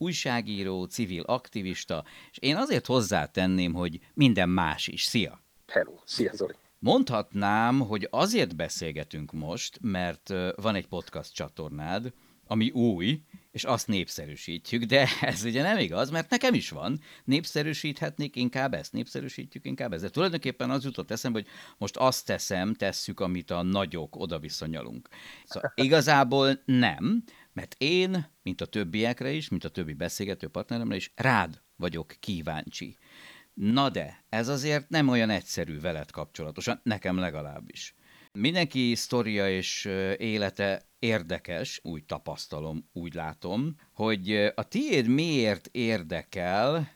újságíró, civil aktivista, és én azért hozzátenném, hogy minden más is. Szia! Hello, szia Zoli! Mondhatnám, hogy azért beszélgetünk most, mert van egy podcast csatornád, ami új, és azt népszerűsítjük, de ez ugye nem igaz, mert nekem is van. Népszerűsíthetnék inkább ezt, népszerűsítjük inkább ezt. De tulajdonképpen az jutott eszembe, hogy most azt teszem, tesszük, amit a nagyok oda-vissza nyalunk. Szóval igazából nem, mert én, mint a többiekre is, mint a többi beszélgető partneremre is, rád vagyok kíváncsi. Na de, ez azért nem olyan egyszerű veled kapcsolatosan, nekem legalábbis. Mindenki sztoria és élete érdekes, úgy tapasztalom, úgy látom, hogy a tiéd miért érdekel,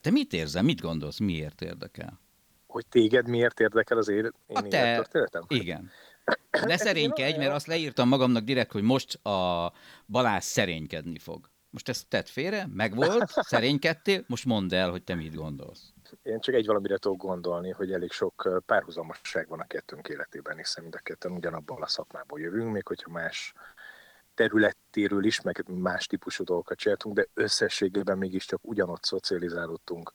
te mit érzel, mit gondolsz, miért érdekel? Hogy téged miért érdekel az élet, én A te- élettörténetem? Igen. Ne szerénykedj, mert azt leírtam magamnak direkt, hogy most a Balázs szerénykedni fog. Most ezt tedd félre, megvolt, szerénykedtél, most mondd el, hogy te mit gondolsz. Én csak egy valamire tudok gondolni, hogy elég sok párhuzamosság van a kettőnk életében, hiszen mind a ketten ugyanabból a szakmából jövünk, még hogyha más területéről is, meg más típusú dolgokat csináltunk, de összességében mégiscsak ugyanott szocializálódtunk,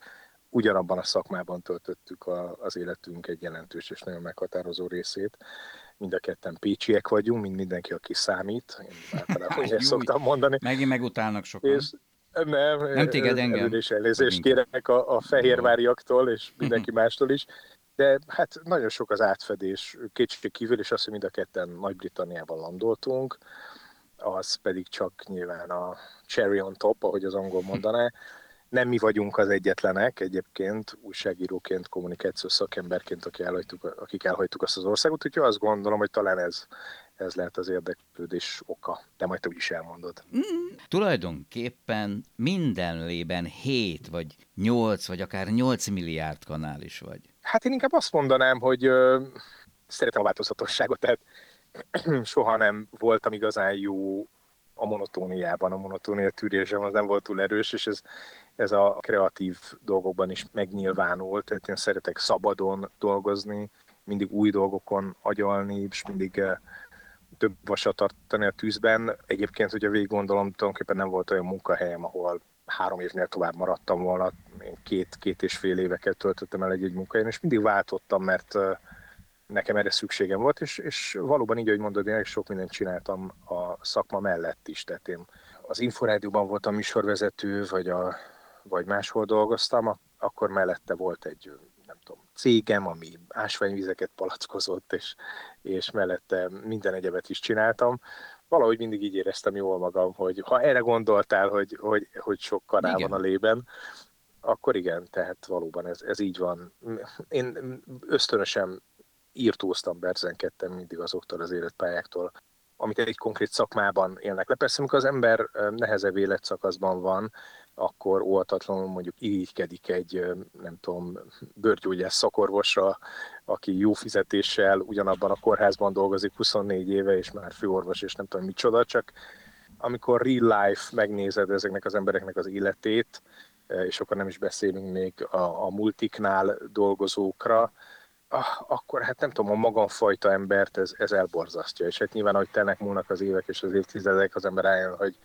ugyanabban a szakmában töltöttük a, az életünk egy jelentős és nagyon meghatározó részét. Mind a ketten pécsiek vagyunk, mint mindenki, aki számít. Én általában ugye szoktam mondani. Megint megutálnak sokan. És nem, Nem téged, engem. előre is elnézést kérek a, a fehérváriaktól, és mindenki mástól is, de hát nagyon sok az átfedés kétség kívül, és azt, hogy mind a ketten Nagy-Britanniában landoltunk, az pedig csak nyilván a cherry on top, ahogy az angol mondaná. Nem mi vagyunk az egyetlenek egyébként, újságíróként, kommunikációs szakemberként, akik elhagytuk, akik elhagytuk azt az országot, úgyhogy azt gondolom, hogy talán ez, ez lehet az érdeklődés oka. De majd te is elmondod. Tulajdonképpen minden lében 7 vagy 8 vagy akár 8 milliárd kanál is vagy. Hát én inkább azt mondanám, hogy ö, szeretem a változatosságot, tehát soha nem voltam igazán jó a monotóniában, a monotónia tűrésem az nem volt túl erős, és ez, ez a kreatív dolgokban is megnyilvánult, tehát én szeretek szabadon dolgozni, mindig új dolgokon agyalni, és mindig eh, több vasat tartani a tűzben. Egyébként, hogyha végig gondolom, tulajdonképpen nem volt olyan munkahelyem, ahol három évnél tovább maradtam volna. Én két, két és fél éveket töltöttem el egy-egy munkahelyen, és mindig váltottam, mert eh, nekem erre szükségem volt, és, és valóban így, ahogy mondod, én elég sok mindent csináltam a szakma mellett is. Tehát én az Inforádióban voltam műsorvezető, vagy, a, vagy máshol dolgoztam, ak- akkor mellette volt egy nem tudom, cégem, ami ásványvizeket palackozott, és, és mellette minden egyebet is csináltam. Valahogy mindig így éreztem jól magam, hogy ha erre gondoltál, hogy, hogy, hogy sok kanál Igen. van a lében, akkor igen, tehát valóban ez, ez így van. Én ösztönösen írtóztam, berzenkedtem mindig azoktól az életpályáktól, amit egy konkrét szakmában élnek le. Persze, amikor az ember nehezebb életszakaszban van, akkor óvatatlanul mondjuk irigykedik egy, nem tudom, bőrgyógyász szakorvosra, aki jó fizetéssel ugyanabban a kórházban dolgozik 24 éve, és már főorvos, és nem tudom micsoda, csak amikor real life megnézed ezeknek az embereknek az életét, és akkor nem is beszélünk még a, a multiknál dolgozókra, ah, akkor hát nem tudom, a magamfajta embert ez, ez elborzasztja, és hát nyilván, ahogy telnek múlnak az évek és az évtizedek, az ember rájön, hogy,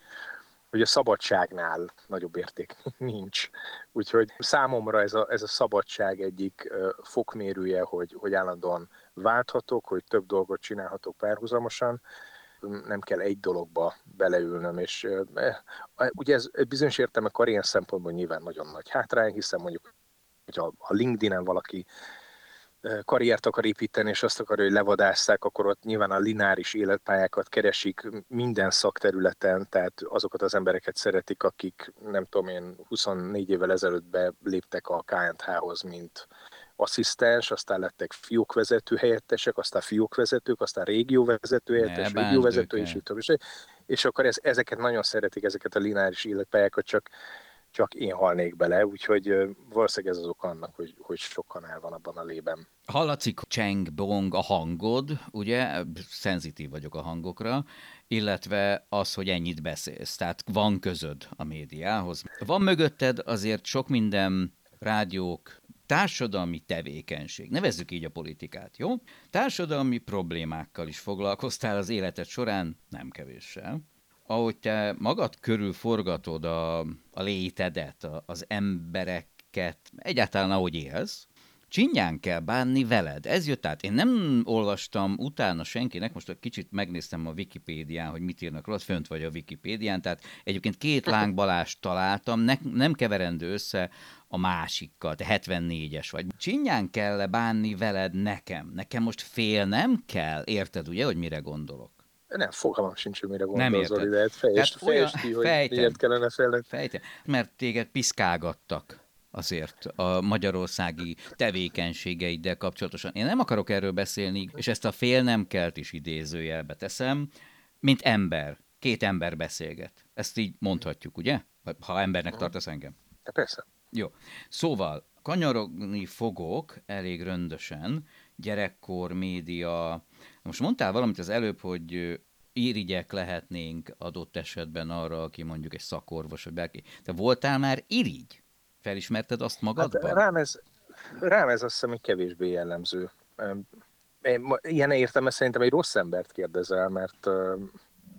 hogy a szabadságnál nagyobb érték nincs. Úgyhogy számomra ez a, ez a szabadság egyik fokmérője, hogy, hogy állandóan válthatok, hogy több dolgot csinálhatok párhuzamosan, nem kell egy dologba beleülnöm, és ö, eh, ugye ez bizonyos értelme karrier szempontból nyilván nagyon nagy hátrány, hiszen mondjuk, hogyha a LinkedIn-en valaki karriert akar építeni, és azt akarja, hogy levadásszák, akkor ott nyilván a lineáris életpályákat keresik minden szakterületen, tehát azokat az embereket szeretik, akik nem tudom én 24 évvel ezelőtt beléptek a KNH-hoz, mint asszisztens, aztán lettek fiókvezető helyettesek, aztán fiókvezetők, aztán régióvezető helyettes, bánsd régióvezető, és. És- És akkor ez, ezeket nagyon szeretik, ezeket a lineáris életpályákat, csak csak én halnék bele, úgyhogy valószínűleg ez az ok annak, hogy, hogy sok kanál van abban a lében. Hallatszik cseng, bong a hangod, ugye, szenzitív vagyok a hangokra, illetve az, hogy ennyit beszélsz, tehát van közöd a médiához. Van mögötted azért sok minden rádiók, társadalmi tevékenység, nevezzük így a politikát, jó? Társadalmi problémákkal is foglalkoztál az életed során, nem kevéssel ahogy te magad körül forgatod a, a létedet, a, az embereket, egyáltalán ahogy élsz, csinyán kell bánni veled. Ez jött át. Én nem olvastam utána senkinek, most egy kicsit megnéztem a Wikipédián, hogy mit írnak róla, fönt vagy a Wikipédián, tehát egyébként két lángbalást találtam, ne, nem keverendő össze a másikkal, te 74-es vagy. Csinyán kell -e bánni veled nekem? Nekem most fél nem kell? Érted ugye, hogy mire gondolok? Nem, fogalmam sincs, hogy mire gondolsz, Zoli, de hát fejtsd, fejtsd ki, hogy fejtem, miért kellene félned. Fejtem, mert téged piszkálgattak azért a magyarországi tevékenységeiddel kapcsolatosan. Én nem akarok erről beszélni, és ezt a fél nem kelt is idézőjelbe teszem, mint ember. Két ember beszélget. Ezt így mondhatjuk, ugye? Ha embernek tartasz engem. De persze. Jó. Szóval, kanyarogni fogok elég röndösen, gyerekkor, média. Most mondtál valamit az előbb, hogy irigyek lehetnénk adott esetben arra, aki mondjuk egy szakorvos, vagy bárki. Te voltál már irigy? Felismerted azt magadban? Hát rám, ez, rám ez azt hiszem, hogy kevésbé jellemző. Ilyen értem, szerintem egy rossz embert kérdezel, mert,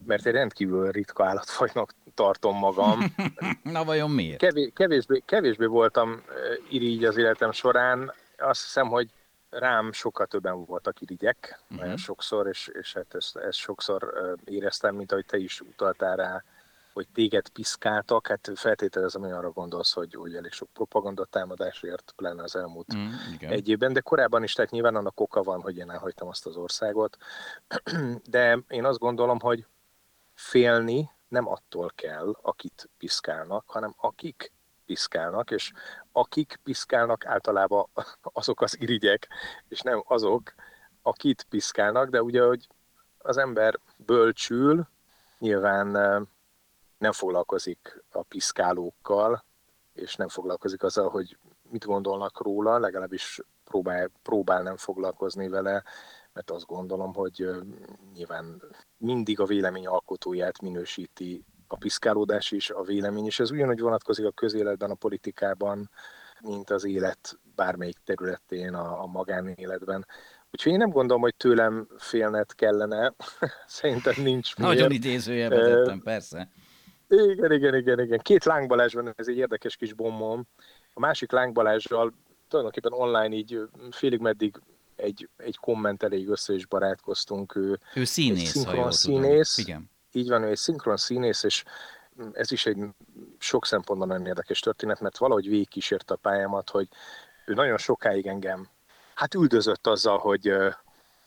mert egy rendkívül ritka állatfajnak tartom magam. Na vajon miért? Kevés, kevésbé, kevésbé voltam irigy az életem során. Azt hiszem, hogy rám sokkal többen voltak irigyek, uh-huh. nagyon sokszor, és, és hát ezt, ezt sokszor éreztem, mint ahogy te is utaltál rá, hogy téged piszkáltak, hát feltételezem, hogy arra gondolsz, hogy, hogy elég sok propaganda támadásért, pláne az elmúlt mm, egy évben, de korábban is, tehát nyilván annak oka van, hogy én elhagytam azt az országot, de én azt gondolom, hogy félni nem attól kell, akit piszkálnak, hanem akik piszkálnak, és akik piszkálnak általában azok az irigyek, és nem azok, akit piszkálnak, de ugye, hogy az ember bölcsül, nyilván nem foglalkozik a piszkálókkal, és nem foglalkozik azzal, hogy mit gondolnak róla, legalábbis próbál, próbál nem foglalkozni vele, mert azt gondolom, hogy nyilván mindig a vélemény alkotóját minősíti a piszkálódás is, a vélemény is. Ez ugyanúgy vonatkozik a közéletben, a politikában, mint az élet bármelyik területén, a, a magánéletben. Úgyhogy én nem gondolom, hogy tőlem félnet kellene. Szerintem nincs miért. Nagyon idézőjelbe tettem, persze. Igen, igen, igen, igen. Két Láng van, ez egy érdekes kis bombom. A másik Láng Balázsral tulajdonképpen online így félig meddig egy, egy komment elég össze is barátkoztunk. Ő, ő színész, ha színész. Igen. Így van, ő egy szinkron színész, és ez is egy sok szempontból nagyon érdekes történet, mert valahogy végigkísért a pályámat, hogy ő nagyon sokáig engem hát üldözött azzal, hogy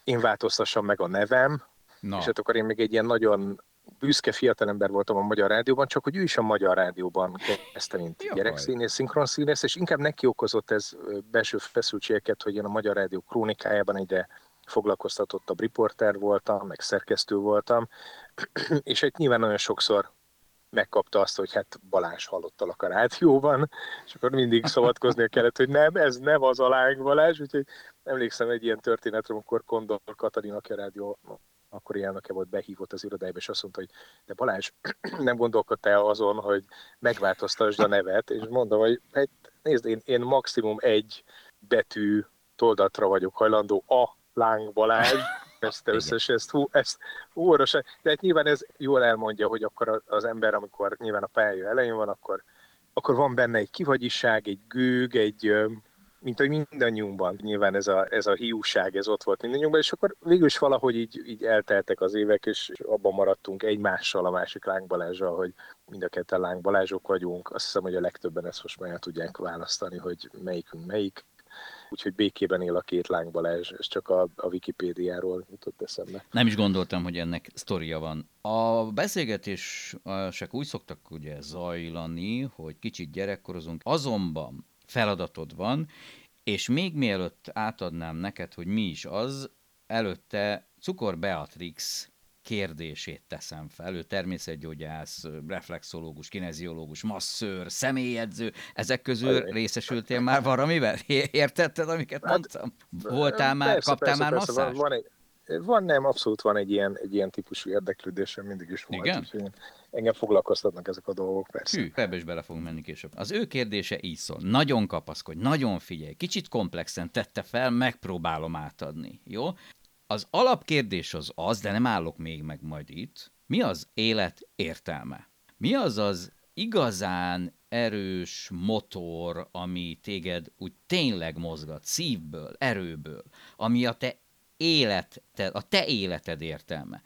én változtassam meg a nevem, Na. és hát akkor én még egy ilyen nagyon büszke fiatalember voltam a Magyar Rádióban, csak hogy ő is a Magyar Rádióban kezdte, mint gyerekszínész, szinkronszínész, és inkább neki okozott ez belső feszültségeket, hogy én a Magyar Rádió krónikájában egyre foglalkoztatottabb riporter voltam, meg szerkesztő voltam, és egy nyilván nagyon sokszor megkapta azt, hogy hát Balázs hallottalak a rádióban, és akkor mindig szavatkoznia kellett, hogy nem, ez nem az a lány Balázs, úgyhogy emlékszem egy ilyen történetre, amikor Kondor Katalin, aki a rádió akkor elnöke volt, behívott az irodájába, és azt mondta, hogy de Balázs, nem gondolkodtál azon, hogy megváltoztasd a nevet, és mondom, hogy hát, nézd, én, én maximum egy betű toldatra vagyok hajlandó, a Láng Balázs, ezt összes, ezt, hú, ezt óvorosan, de hát nyilván ez jól elmondja, hogy akkor az ember, amikor nyilván a pálya elején van, akkor, akkor van benne egy kivagyiság, egy gőg, egy, mint hogy mindannyiunkban nyilván ez a, ez a hiúság, ez ott volt mindannyiunkban, és akkor végül is valahogy így, így elteltek az évek, és abban maradtunk egymással a másik Láng Balázsral, hogy mind a ketten Láng Balázsok vagyunk. Azt hiszem, hogy a legtöbben ezt most már tudják választani, hogy melyikünk melyik úgyhogy békében él a két Láng Balázs, ez csak a, a Wikipédiáról jutott eszembe. Nem is gondoltam, hogy ennek sztoria van. A beszélgetések úgy szoktak ugye zajlani, hogy kicsit gyerekkorozunk, azonban feladatod van, és még mielőtt átadnám neked, hogy mi is az, előtte Cukor Beatrix kérdését teszem fel. Ő természetgyógyász, reflexológus, kineziológus, masszőr, személyedző. Ezek közül részesültél már valamivel? Értetted, amiket hát, mondtam? Voltál már, persze, kaptál persze, már persze, Van, van, egy, van, nem, abszolút van egy ilyen, egy ilyen típusú érdeklődésem, mindig is volt. Igen? Úgyhogy engem foglalkoztatnak ezek a dolgok, persze. Hű, ebbe is bele fogunk menni később. Az ő kérdése így szól. Nagyon kapaszkodj, nagyon figyelj, kicsit komplexen tette fel, megpróbálom átadni, jó? Az alapkérdés az az, de nem állok még meg majd itt, mi az élet értelme? Mi az az igazán erős motor, ami téged úgy tényleg mozgat, szívből, erőből, ami a te életed, a te életed értelme.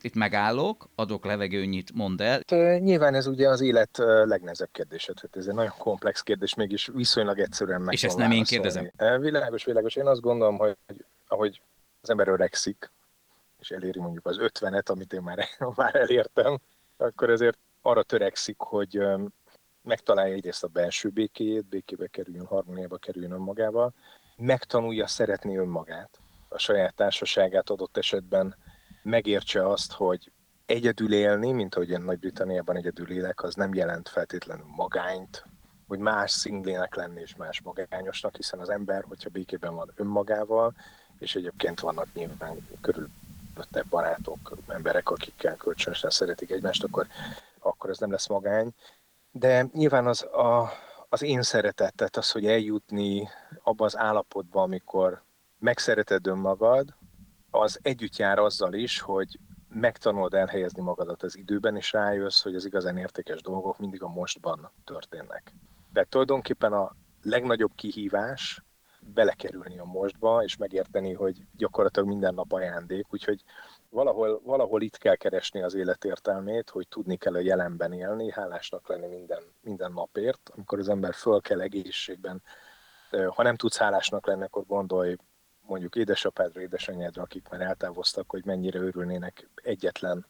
Itt megállok, adok levegőnyit, mondd el. Hát, nyilván ez ugye az élet legnehezebb kérdése, tehát ez egy nagyon komplex kérdés, mégis viszonylag egyszerűen meg És ezt nem én kérdezem? Világos, világos. Én azt gondolom, hogy ahogy az ember öregszik, és eléri mondjuk az ötvenet, amit én már, már elértem, akkor ezért arra törekszik, hogy megtalálja egyrészt a belső békéjét, békébe kerüljön, harmóniába kerüljön önmagával, megtanulja szeretni önmagát, a saját társaságát adott esetben megértse azt, hogy egyedül élni, mint ahogy én Nagy-Britanniában egyedül élek, az nem jelent feltétlenül magányt, hogy más szinglének lenni és más magányosnak, hiszen az ember, hogyha békében van önmagával, és egyébként vannak nyilván körülötte barátok, emberek, akikkel kölcsönösen szeretik egymást, akkor, akkor ez nem lesz magány. De nyilván az, a, az én szeretet, tehát az, hogy eljutni abba az állapotba, amikor megszereted önmagad, az együtt jár azzal is, hogy megtanulod elhelyezni magadat az időben, és rájössz, hogy az igazán értékes dolgok mindig a mostban történnek. De tulajdonképpen a legnagyobb kihívás belekerülni a mostba, és megérteni, hogy gyakorlatilag minden nap ajándék, úgyhogy valahol, valahol itt kell keresni az életértelmét, hogy tudni kell a jelenben élni, hálásnak lenni minden, minden napért, amikor az ember föl kell egészségben. Ha nem tudsz hálásnak lenni, akkor gondolj mondjuk édesapádra, édesanyádra, akik már eltávoztak, hogy mennyire örülnének egyetlen,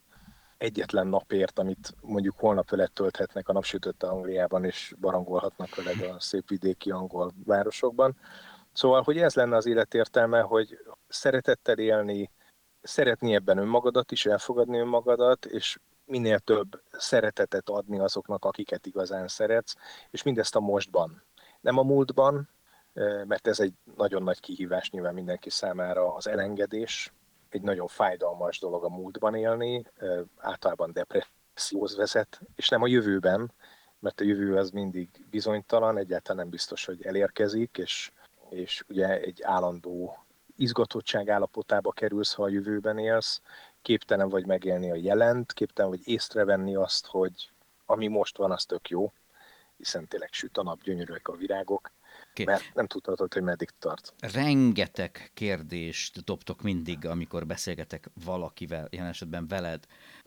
egyetlen napért, amit mondjuk holnap veled tölthetnek a napsütötte Angliában, és barangolhatnak veled a szép vidéki angol városokban. Szóval, hogy ez lenne az életértelme, hogy szeretettel élni, szeretni ebben önmagadat is, elfogadni önmagadat, és minél több szeretetet adni azoknak, akiket igazán szeretsz, és mindezt a mostban. Nem a múltban, mert ez egy nagyon nagy kihívás nyilván mindenki számára az elengedés, egy nagyon fájdalmas dolog a múltban élni, általában depresszióhoz vezet, és nem a jövőben, mert a jövő az mindig bizonytalan, egyáltalán nem biztos, hogy elérkezik, és, és ugye egy állandó izgatottság állapotába kerülsz, ha a jövőben élsz, képtelen vagy megélni a jelent, képtelen vagy észrevenni azt, hogy ami most van, az tök jó, hiszen tényleg süt a nap, gyönyörűek a virágok, Okay. Mert nem tudhatod, hogy meddig tart. Rengeteg kérdést dobtok mindig, amikor beszélgetek valakivel, jelen esetben veled,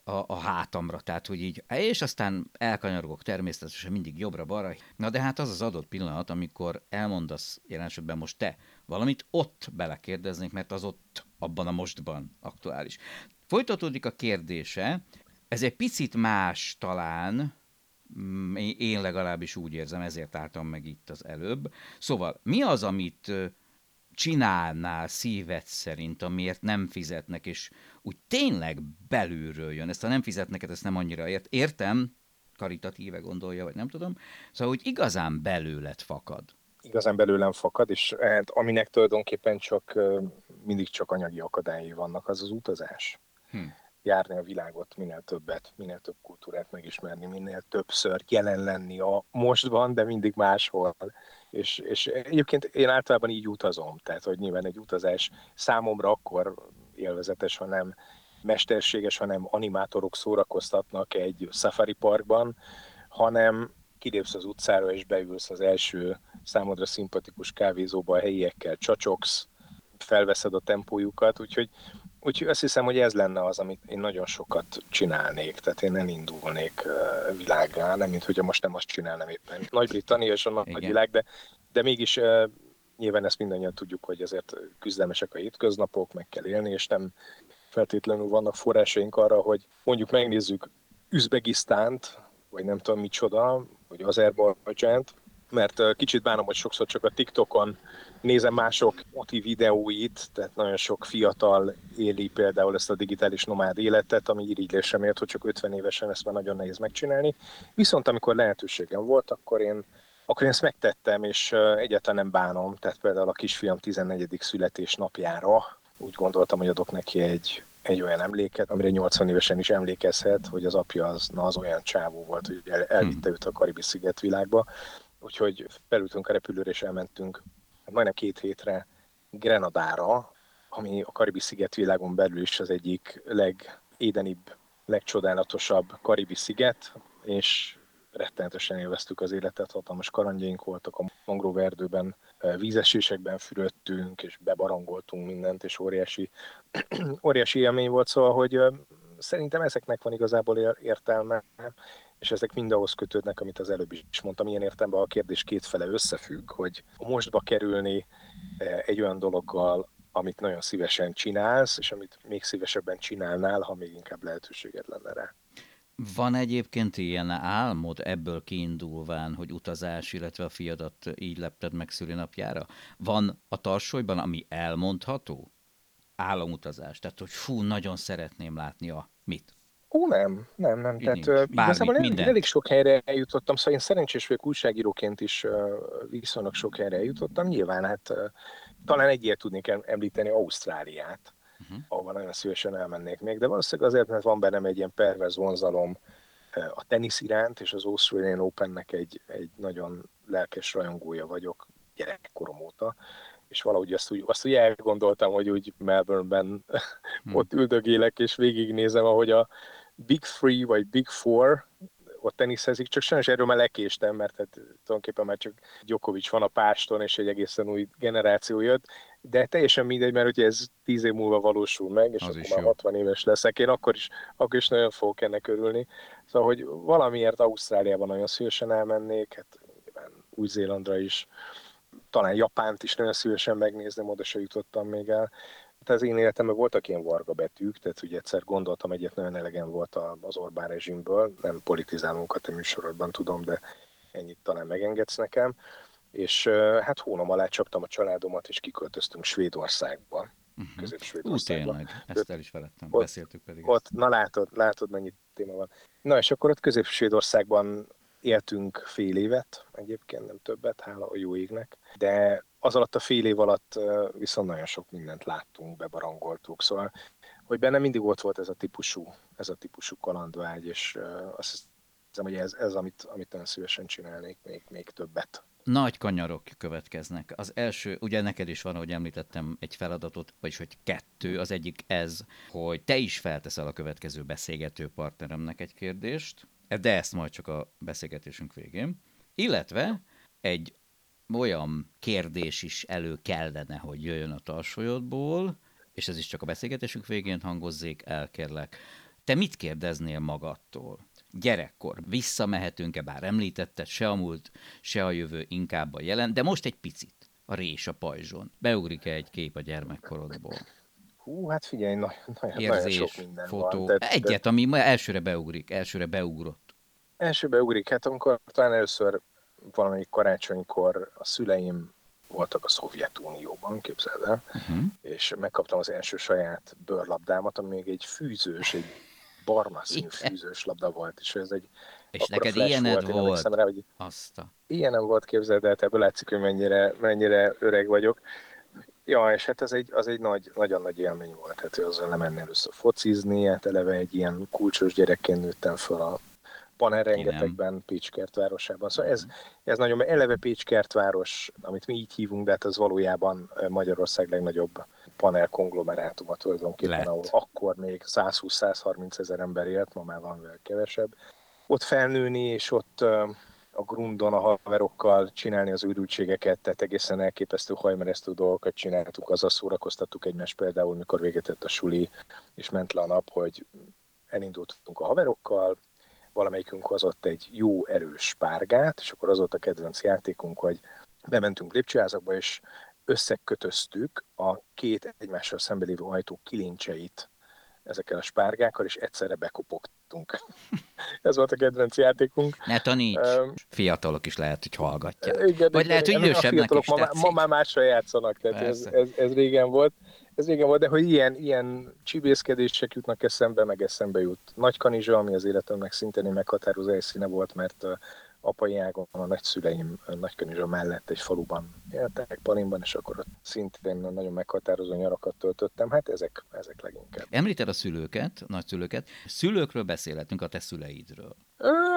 a, a hátamra, tehát hogy így, és aztán elkanyargok természetesen mindig jobbra-balra. Na de hát az az adott pillanat, amikor elmondasz, jelen most te, valamit ott belekérdeznék, mert az ott abban a mostban aktuális. Folytatódik a kérdése, ez egy picit más talán, Mm, én legalábbis úgy érzem, ezért álltam meg itt az előbb. Szóval mi az, amit csinálnál szíved szerint, amiért nem fizetnek, és úgy tényleg belülről jön. Ezt a nem fizetnek, ezt nem annyira ért. Értem, karitatíve gondolja, vagy nem tudom. Szóval, hogy igazán belőled fakad. Igazán belőlem fakad, és hát, aminek tulajdonképpen csak mindig csak anyagi akadályai vannak, az az utazás. Hm járni a világot, minél többet, minél több kultúrát megismerni, minél többször jelen lenni a mostban, de mindig máshol. És, és egyébként én általában így utazom, tehát hogy nyilván egy utazás számomra akkor élvezetes, ha nem mesterséges, hanem animátorok szórakoztatnak egy safari parkban, hanem kilépsz az utcára és beülsz az első számodra szimpatikus kávézóba a helyiekkel, csacsogsz, felveszed a tempójukat, úgyhogy Úgyhogy azt hiszem, hogy ez lenne az, amit én nagyon sokat csinálnék, tehát én elindulnék világá, nem mint hogyha most nem azt csinálnám éppen. Nagy-Britannia és a nagy világ, de, de mégis nyilván ezt mindannyian tudjuk, hogy ezért küzdelmesek a hétköznapok, meg kell élni, és nem feltétlenül vannak forrásaink arra, hogy mondjuk megnézzük Üzbegisztánt, vagy nem tudom micsoda, vagy Azerbajdzsánt, mert kicsit bánom, hogy sokszor csak a TikTokon nézem mások moti videóit, tehát nagyon sok fiatal éli például ezt a digitális nomád életet, ami irigylésre mért, hogy csak 50 évesen ezt már nagyon nehéz megcsinálni. Viszont amikor lehetőségem volt, akkor én akkor én ezt megtettem, és egyáltalán nem bánom. Tehát például a kisfiam 14. születésnapjára úgy gondoltam, hogy adok neki egy, egy olyan emléket, amire 80 évesen is emlékezhet, hogy az apja az, na, az olyan csávó volt, hogy el, elvitte őt a Karibi sziget világba. Úgyhogy felültünk a repülőre, és elmentünk majdnem két hétre Grenadára, ami a Karibi sziget világon belül is az egyik legédenibb, legcsodálatosabb Karibi sziget, és rettenetesen élveztük az életet, hatalmas kalandjaink voltak a mangróverdőben, vízesésekben fürödtünk, és bebarangoltunk mindent, és óriási, óriási élmény volt, szóval, hogy szerintem ezeknek van igazából értelme, és ezek mind ahhoz kötődnek, amit az előbb is mondtam, ilyen értelemben a kérdés kétfele összefügg, hogy mostba kerülni egy olyan dologgal, amit nagyon szívesen csinálsz, és amit még szívesebben csinálnál, ha még inkább lehetőséged lenne rá. Van egyébként ilyen álmod ebből kiindulván, hogy utazás, illetve a fiadat így lepted meg szülinapjára? Van a tarsolyban, ami elmondható? Álomutazás. Tehát, hogy fú, nagyon szeretném látni a mit? Ó, nem, nem, nem. Tehát Bármit, igazából elég, elég sok helyre eljutottam, szóval én szerencsés vagyok újságíróként is viszonylag sok helyre eljutottam. Nyilván hát talán egy ilyet tudnék említeni, Ausztráliát uh-huh. ahova nagyon szívesen elmennék még, de valószínűleg azért, mert van bennem egy ilyen pervez vonzalom a tenisz iránt, és az Australian Opennek egy, egy nagyon lelkes rajongója vagyok gyerekkorom óta, és valahogy azt úgy, azt úgy elgondoltam, hogy úgy Melbourneben hmm. ott üldögélek, és végignézem, ahogy a Big Three vagy Big Four ott teniszezik, csak sajnos erről már lekéstem, mert hát tulajdonképpen már csak Djokovic van a páston, és egy egészen új generáció jött, de teljesen mindegy, mert ugye ez tíz év múlva valósul meg, és az akkor már jó. 60 éves leszek, én akkor is, akkor is nagyon fogok ennek örülni. Szóval, hogy valamiért Ausztráliában nagyon szívesen elmennék, hát Új-Zélandra is, talán Japánt is nagyon szívesen megnézném, oda se jutottam még el. Hát az én életemben voltak ilyen varga betűk, tehát ugye egyszer gondoltam, egyet nagyon elegem volt az Orbán rezsimből, nem politizálunk a te műsorodban, tudom, de ennyit talán megengedsz nekem és hát hónom alá csaptam a családomat, és kiköltöztünk Svédországba. Uh-huh. Közép-Svédországba. Ú, tényleg, ezt el is felettem, ott, beszéltük pedig. Ott, ezt. na látod, látod, mennyi téma van. Na, és akkor ott Közép-Svédországban éltünk fél évet, egyébként nem többet, hála a jó égnek, de az alatt a fél év alatt viszont nagyon sok mindent láttunk, bebarangoltuk, szóval hogy benne mindig ott volt ez a típusú, ez a típusú kalandvágy, és azt hiszem, hogy ez, ez amit, amit nagyon szívesen csinálnék, még, még többet nagy kanyarok következnek. Az első, ugye neked is van, ahogy említettem, egy feladatot, vagyis hogy kettő. Az egyik ez, hogy te is felteszel a következő beszélgető partneremnek egy kérdést, de ezt majd csak a beszélgetésünk végén. Illetve egy olyan kérdés is elő kellene, hogy jöjjön a tarsolyodból, és ez is csak a beszélgetésünk végén hangozzék el, kérlek. Te mit kérdeznél magadtól? gyerekkor. Visszamehetünk-e, bár említetted, se a múlt, se a jövő, inkább a jelen, de most egy picit. A rés a pajzson. Beugrik-e egy kép a gyermekkorodból? Hú, hát figyelj, nagyon, nagyon, Érzés, nagyon sok minden fotó. Van. Tehát, Egyet, ami elsőre beugrik, elsőre beugrott. Elsőre ugrik, hát amikor talán először valamelyik karácsonykor a szüleim voltak a Szovjetunióban, képzeld el, uh-huh. és megkaptam az első saját bőrlabdámat, ami még egy fűzős, egy barna színű fűzős labda volt, és ez egy és neked ilyened volt? volt. Rá, hogy Azt a... Ilyenem volt, képzeld el, ebből látszik, hogy mennyire, mennyire öreg vagyok. Ja, és hát ez egy, az egy nagy, nagyon nagy élmény volt, hát azzal lemenni először focizni, hát eleve egy ilyen kulcsos gyerekként nőttem fel a panel rengetegben Pécskert városában. Szóval ez, ez nagyon, eleve Pécskert város, amit mi így hívunk, de hát az valójában Magyarország legnagyobb panel konglomerátuma tulajdonképpen, Lett. ahol akkor még 120-130 ezer ember élt, ma már van vele kevesebb. Ott felnőni, és ott a grundon a haverokkal csinálni az őrültségeket, tehát egészen elképesztő hajmeresztő dolgokat csináltuk, azzal szórakoztattuk egymást például, mikor végetett a suli, és ment le a nap, hogy elindultunk a haverokkal, valamelyikünk hozott egy jó erős párgát, és akkor az volt a kedvenc játékunk, hogy bementünk lépcsőházakba, és összekötöztük a két egymással szembelévő ajtó kilincseit ezekkel a spárgákkal, és egyszerre bekopogtunk. Ez volt a kedvenc játékunk. Ne taníts! Um, Fiatalok is lehet, hogy hallgatják. Igen, Vagy lehet, hogy idősebbnek is ma, ma már másra játszanak, tehát ez, ez, ez, régen volt. Ez régen volt, de hogy ilyen, ilyen csibészkedések jutnak eszembe, meg eszembe jut Nagy Kanizsa, ami az életemnek szintén meghatározó helyszíne volt, mert apai ágon a nagyszüleim Nagykanizsa mellett egy faluban éltek, Palinban, és akkor ott szintén nagyon meghatározó nyarakat töltöttem. Hát ezek, ezek leginkább. Említed a szülőket, nagyszülőket. Szülőkről beszélhetünk, a te szüleidről.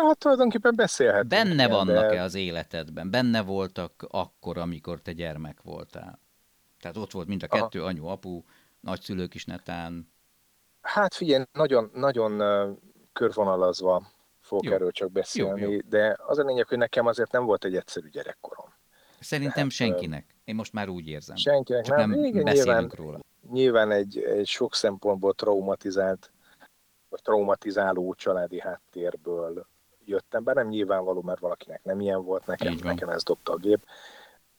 Hát tulajdonképpen beszélhetünk. Benne vannak-e de... az életedben? Benne voltak akkor, amikor te gyermek voltál? Tehát ott volt mind a kettő, Aha. anyu, apu, nagyszülők is netán. Hát figyelj, nagyon, nagyon körvonalazva fogok jó. erről csak beszélni, jó, jó. de az a lényeg, hogy nekem azért nem volt egy egyszerű gyerekkorom. Szerintem Tehát, senkinek. Én most már úgy érzem. Senkinek csak nem, nem igen, nyilván, róla. Nyilván egy, egy sok szempontból traumatizált, vagy traumatizáló családi háttérből jöttem be, nem nyilvánvaló, mert valakinek nem ilyen volt, nekem, nekem ez dobta a gép.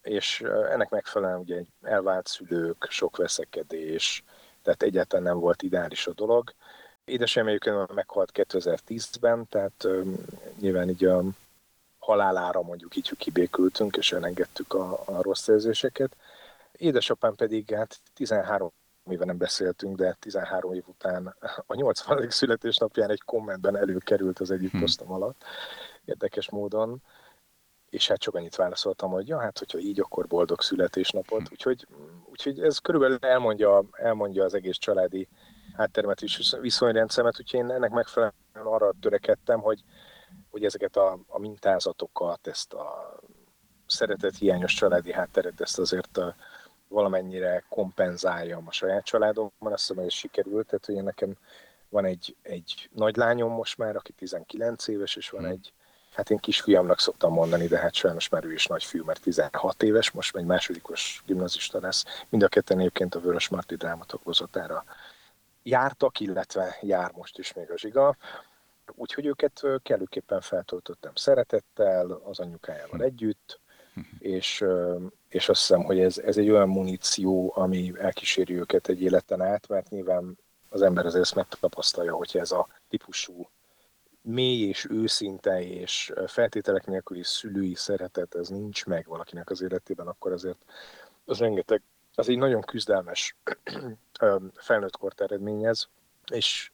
És ennek megfelelően ugye egy elvált szülők, sok veszekedés, tehát egyáltalán nem volt ideális a dolog. Egyébként meghalt 2010-ben, tehát um, nyilván így a halálára mondjuk így kibékültünk, és elengedtük a, a rossz érzéseket. Édesapám pedig hát 13 éve nem beszéltünk, de 13 év után a 80. születésnapján egy kommentben előkerült az egyik hm. posztom alatt, érdekes módon, és hát csak annyit válaszoltam, hogy ja, hát hogyha így, akkor boldog születésnapot. Hm. Úgyhogy, úgyhogy ez körülbelül elmondja, elmondja az egész családi háttermet és viszonyrendszeremet, úgyhogy én ennek megfelelően arra törekedtem, hogy, hogy ezeket a, a mintázatokat, ezt a szeretet hiányos családi hátteret, ezt azért a, valamennyire kompenzáljam a saját családomban, azt hiszem, hogy ez sikerült, tehát hogy nekem van egy, egy nagylányom most már, aki 19 éves, és van hmm. egy, hát én kisfiamnak szoktam mondani, de hát sajnos már ő is nagyfiú, mert 16 éves, most egy másodikos gimnazista lesz. Mind a ketten egyébként a Vörös Marti drámatakozatára jártak, illetve jár most is még a zsiga. Úgyhogy őket kellőképpen feltöltöttem szeretettel, az anyukájával hm. együtt, és, és azt hiszem, hogy ez, ez egy olyan muníció, ami elkíséri őket egy életen át, mert nyilván az ember azért ezt megtapasztalja, hogy ez a típusú mély és őszinte és feltételek nélküli szülői szeretet, ez nincs meg valakinek az életében, akkor azért az rengeteg az egy nagyon küzdelmes felnőtt kort eredményez, és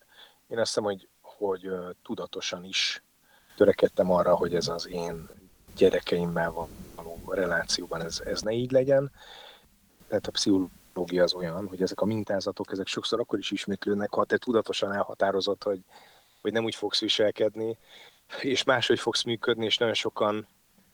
én azt hiszem, hogy, hogy tudatosan is törekedtem arra, hogy ez az én gyerekeimmel való relációban ez, ez ne így legyen. Tehát a pszichológia az olyan, hogy ezek a mintázatok, ezek sokszor akkor is ismétlődnek, ha te tudatosan elhatározott, hogy, hogy nem úgy fogsz viselkedni, és máshogy fogsz működni, és nagyon sokan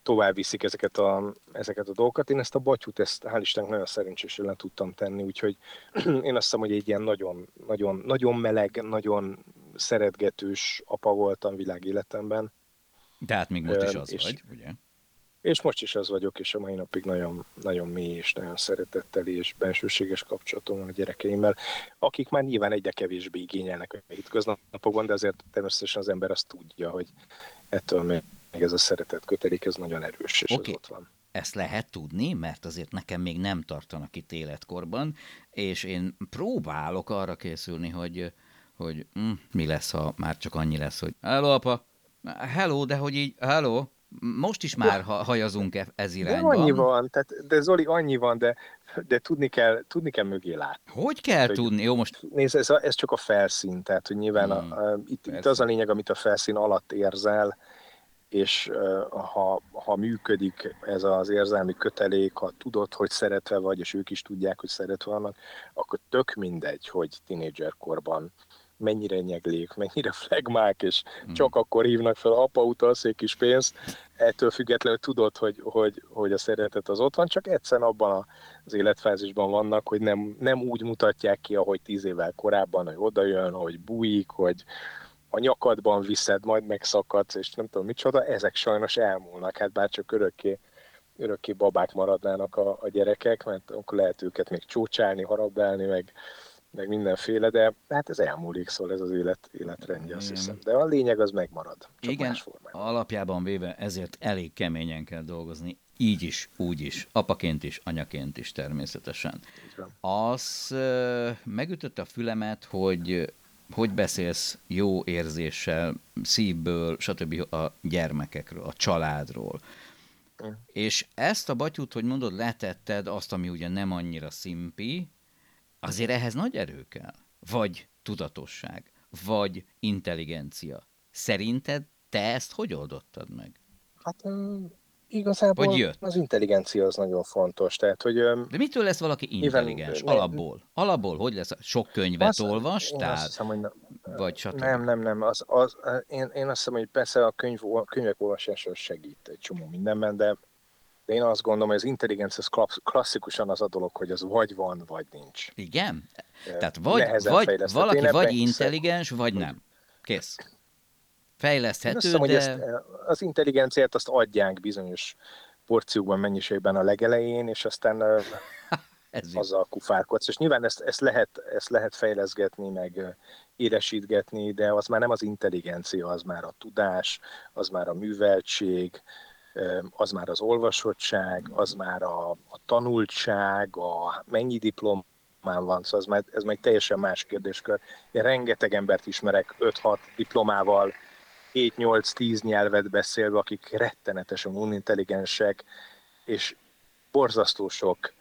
tovább viszik ezeket a, ezeket a dolgokat. Én ezt a batyút, ezt hál' Istennek nagyon szerencsésen le tudtam tenni, úgyhogy én azt hiszem, hogy egy ilyen nagyon, nagyon, nagyon meleg, nagyon szeretgetős apa voltam világéletemben. De hát még most is az és, vagy, ugye? És most is az vagyok, és a mai napig nagyon, nagyon mély és nagyon szeretetteli és bensőséges kapcsolatom van a gyerekeimmel, akik már nyilván egyre kevésbé igényelnek a hétköznapokban, de azért természetesen az ember azt tudja, hogy ettől még ez a szeretet kötelék, ez nagyon erős, és okay. ez ott van. Ezt lehet tudni, mert azért nekem még nem tartanak itt életkorban, és én próbálok arra készülni, hogy, hogy mm, mi lesz, ha már csak annyi lesz, hogy hello, apa, hello, de hogy így, hello, most is már ha, hajazunk e, ez irányba. De annyi van, tehát, de Zoli, annyi van, de, de tudni, kell, tudni kell mögé látni. Hogy kell hogy, tudni? Jó, most... Nézd, ez, a, ez csak a felszín, tehát hogy nyilván hmm, a, a, itt, itt az a lényeg, amit a felszín alatt érzel, és ha, ha működik ez az érzelmi kötelék, ha tudod, hogy szeretve vagy, és ők is tudják, hogy szeretve vannak, akkor tök mindegy, hogy tinédzserkorban mennyire nyeglék, mennyire flegmák, és hmm. csak akkor hívnak fel, apa, utalsz egy kis pénzt, ettől függetlenül tudod, hogy, hogy, hogy a szeretet az ott van, csak egyszerűen abban az életfázisban vannak, hogy nem, nem úgy mutatják ki, ahogy tíz évvel korábban, hogy oda jön, hogy bújik, hogy, a nyakadban viszed, majd megszakadsz, és nem tudom micsoda, ezek sajnos elmúlnak, hát bár csak örökké, örökké babák maradnának a, a gyerekek, mert akkor lehet őket még csócsálni, harabdálni, meg, meg mindenféle, de hát ez elmúlik, szóval ez az élet, életrendje, azt hiszem. De a lényeg az megmarad. Csak Igen, más alapjában véve ezért elég keményen kell dolgozni, így is, úgy is, apaként is, anyaként is természetesen. Az megütötte a fülemet, hogy hogy beszélsz jó érzéssel, szívből, stb. a gyermekekről, a családról. Mm. És ezt a batyút, hogy mondod, letetted azt, ami ugye nem annyira szimpi, azért ehhez nagy erő kell. Vagy tudatosság, vagy intelligencia. Szerinted te ezt hogy oldottad meg? Hát igazából Vagy jött? az intelligencia az nagyon fontos. Tehát, hogy, De mitől lesz valaki intelligens? Nyilván, Alapból. Alapból, hogy lesz? Sok könyvet olvastál? Azt hiszem, hogy vagy stb. Nem, nem, nem. Az, az, én, én azt hiszem, hogy persze a könyv, könyvek olvasása segít egy csomó mindenben, de de én azt gondolom, hogy az intelligencia az klasszikusan az a dolog, hogy az vagy van, vagy nincs. Igen? Tehát vagy, vagy valaki vagy intelligens, vagy nem. Kész. Fejleszthető, hiszem, de... Hogy ezt, az intelligenciát azt adják bizonyos porciókban, mennyiségben a legelején, és aztán Ez azzal kufárkodsz. És nyilván ezt, ezt, lehet, ezt lehet fejleszgetni, meg élesítgetni, de az már nem az intelligencia, az már a tudás, az már a műveltség, az már az olvasottság, az már a, a tanultság, a mennyi diplom van, szóval ez már, ez már teljesen más kérdéskör. Én rengeteg embert ismerek 5-6 diplomával, 7-8-10 nyelvet beszélve, akik rettenetesen unintelligensek, és borzasztó sok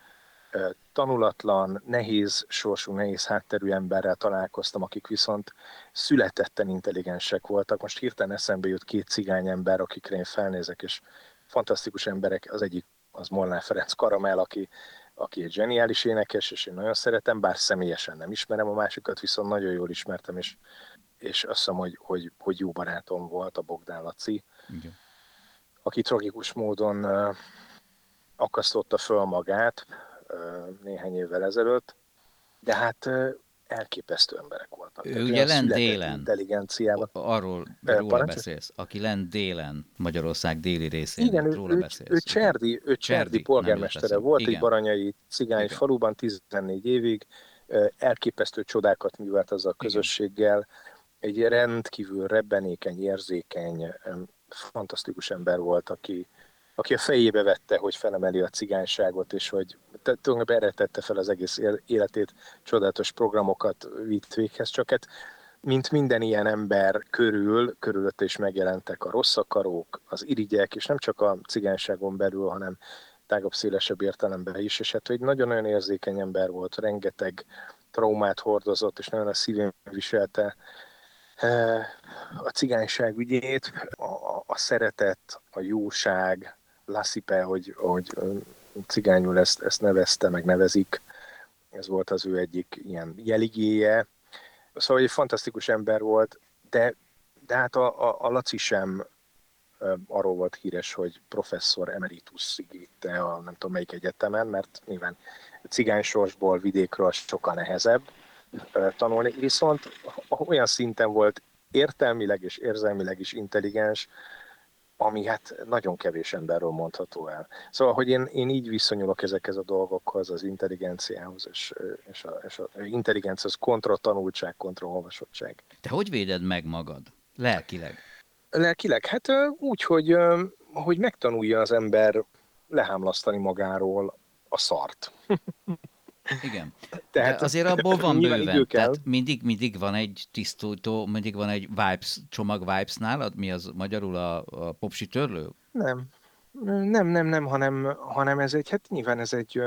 tanulatlan, nehéz sorsú, nehéz hátterű emberrel találkoztam, akik viszont születetten intelligensek voltak. Most hirtelen eszembe jut két cigány ember, akikre én felnézek, és fantasztikus emberek. Az egyik az Molnár Ferenc Karamel, aki, aki egy zseniális énekes, és én nagyon szeretem, bár személyesen nem ismerem, a másikat viszont nagyon jól ismertem, és, és azt hiszem, hogy, hogy, hogy jó barátom volt, a Bogdán Laci, Igen. aki tragikus módon akasztotta föl magát, néhány évvel ezelőtt, de hát elképesztő emberek voltak. Ő ugye lent délen. Intelligenciával. Arról róla Parancs? beszélsz, aki lent délen, Magyarország déli részén. Igen, róla ő, beszélsz. ő, Cserdi, ő Cserdi, Cserdi polgármestere volt Igen. egy baranyai cigány Igen. faluban 14 évig, elképesztő csodákat művelt azzal a közösséggel, egy rendkívül rebbenékeny, érzékeny, fantasztikus ember volt, aki, aki a fejébe vette, hogy felemeli a cigányságot, és hogy tulajdonképpen erre tette fel az egész életét, csodálatos programokat vitt véghez, csak hát mint minden ilyen ember körül, körülött is megjelentek a rossz akarók, az irigyek, és nem csak a cigányságon belül, hanem tágabb, szélesebb értelemben is, és hát egy nagyon-nagyon érzékeny ember volt, rengeteg traumát hordozott, és nagyon a szívén viselte eh, a cigányság ügyét, a, a szeretet, a jóság, Lassipe, hogy, hogy cigányul ezt, ezt nevezte, meg nevezik. Ez volt az ő egyik ilyen jeligéje. Szóval egy fantasztikus ember volt, de, de hát a, a, a Laci sem arról volt híres, hogy professzor emeritus ígérte a nem tudom melyik egyetemen, mert nyilván cigány sorsból vidékről sokkal nehezebb tanulni, viszont olyan szinten volt értelmileg és érzelmileg is intelligens, ami hát nagyon kevés emberről mondható el. Szóval, hogy én, én így viszonyulok ezekhez a dolgokhoz, az intelligenciához, és, és, a, és a intelligencia az kontra tanultság, kontra olvasottság. Te hogy véded meg magad? Lelkileg? Lelkileg? Hát úgy, hogy, hogy megtanulja az ember lehámlasztani magáról a szart. Igen. Tehát De azért abból van bőven. Tehát mindig, mindig van egy tisztító, mindig van egy Vibes, csomag Vibes nálad? Mi az magyarul a, a popsi törlő? Nem. Nem, nem, nem, hanem, hanem ez egy, hát nyilván ez egy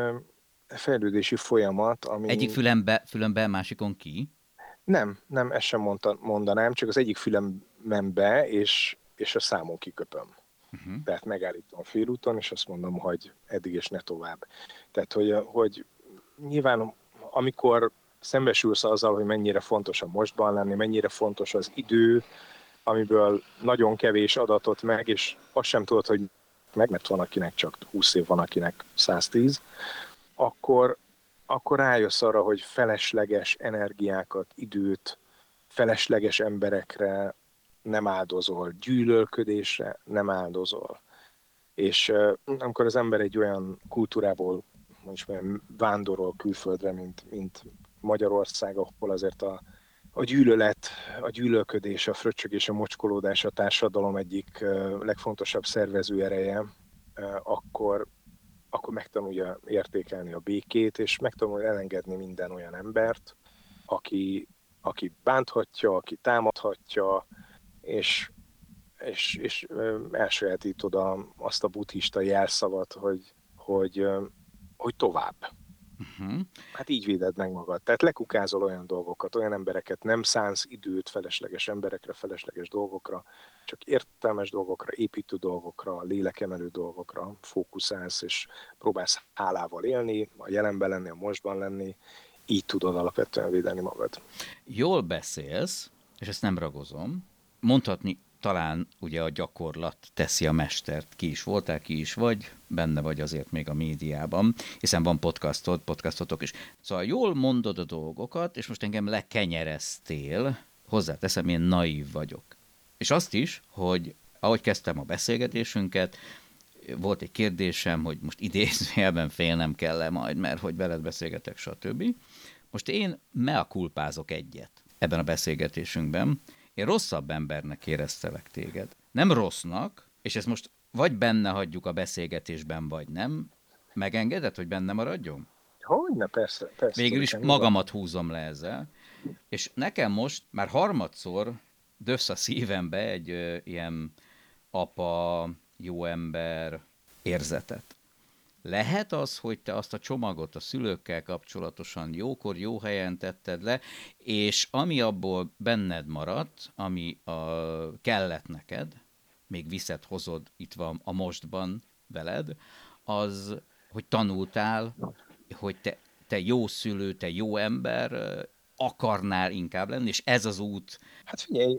fejlődési folyamat, ami... Egyik fülembe, be, fülem be, másikon ki? Nem, nem, ezt sem mondta, mondanám, csak az egyik fülemben be, és, és a számon kiköpöm. Uh-huh. Tehát megállítom félúton, és azt mondom, hogy eddig és ne tovább. Tehát, hogy, hogy nyilván amikor szembesülsz azzal, hogy mennyire fontos a mostban lenni, mennyire fontos az idő, amiből nagyon kevés adatot meg, és azt sem tudod, hogy meg, mert van akinek csak 20 év, van akinek 110, akkor, akkor rájössz arra, hogy felesleges energiákat, időt, felesleges emberekre nem áldozol, gyűlölködésre nem áldozol. És amikor az ember egy olyan kultúrából mondjuk vándorol külföldre, mint, mint Magyarország, ahol azért a, a gyűlölet, a gyűlölködés, a fröccsögés, a mocskolódás a társadalom egyik legfontosabb szervező ereje, akkor, akkor megtanulja értékelni a békét, és megtanulja elengedni minden olyan embert, aki, aki bánthatja, aki támadhatja, és, és, és elsajátítod a, azt a buddhista jelszavat, hogy, hogy, hogy tovább. Uh-huh. Hát így véded meg magad. Tehát lekukázol olyan dolgokat, olyan embereket, nem szánsz időt felesleges emberekre, felesleges dolgokra, csak értelmes dolgokra, építő dolgokra, lélekemelő dolgokra fókuszálsz, és próbálsz hálával élni, a jelenben lenni, a mostban lenni, így tudod alapvetően védeni magad. Jól beszélsz, és ezt nem ragozom, mondhatni talán ugye a gyakorlat teszi a mestert. Ki is voltál, ki is vagy, benne vagy azért még a médiában, hiszen van podcastod, podcastotok is. Szóval jól mondod a dolgokat, és most engem lekenyereztél, hozzáteszem, én naív vagyok. És azt is, hogy ahogy kezdtem a beszélgetésünket, volt egy kérdésem, hogy most idézőjelben félnem kell-e majd, mert hogy veled beszélgetek, stb. Most én meakulpázok egyet ebben a beszélgetésünkben, én rosszabb embernek éreztelek téged. Nem rossznak, és ezt most vagy benne hagyjuk a beszélgetésben, vagy nem. Megengedett, hogy benne maradjon? Hogyne, persze. persze Végül is magamat húzom le ezzel. És nekem most már harmadszor dösz a szívembe egy ö, ilyen apa, jó ember érzetet. Lehet az, hogy te azt a csomagot a szülőkkel kapcsolatosan jókor, jó helyen tetted le, és ami abból benned maradt, ami a, kellett neked, még viszed, hozod, itt van a mostban veled, az, hogy tanultál, hogy te, te jó szülő, te jó ember, akarnál inkább lenni, és ez az út. Hát figyelj,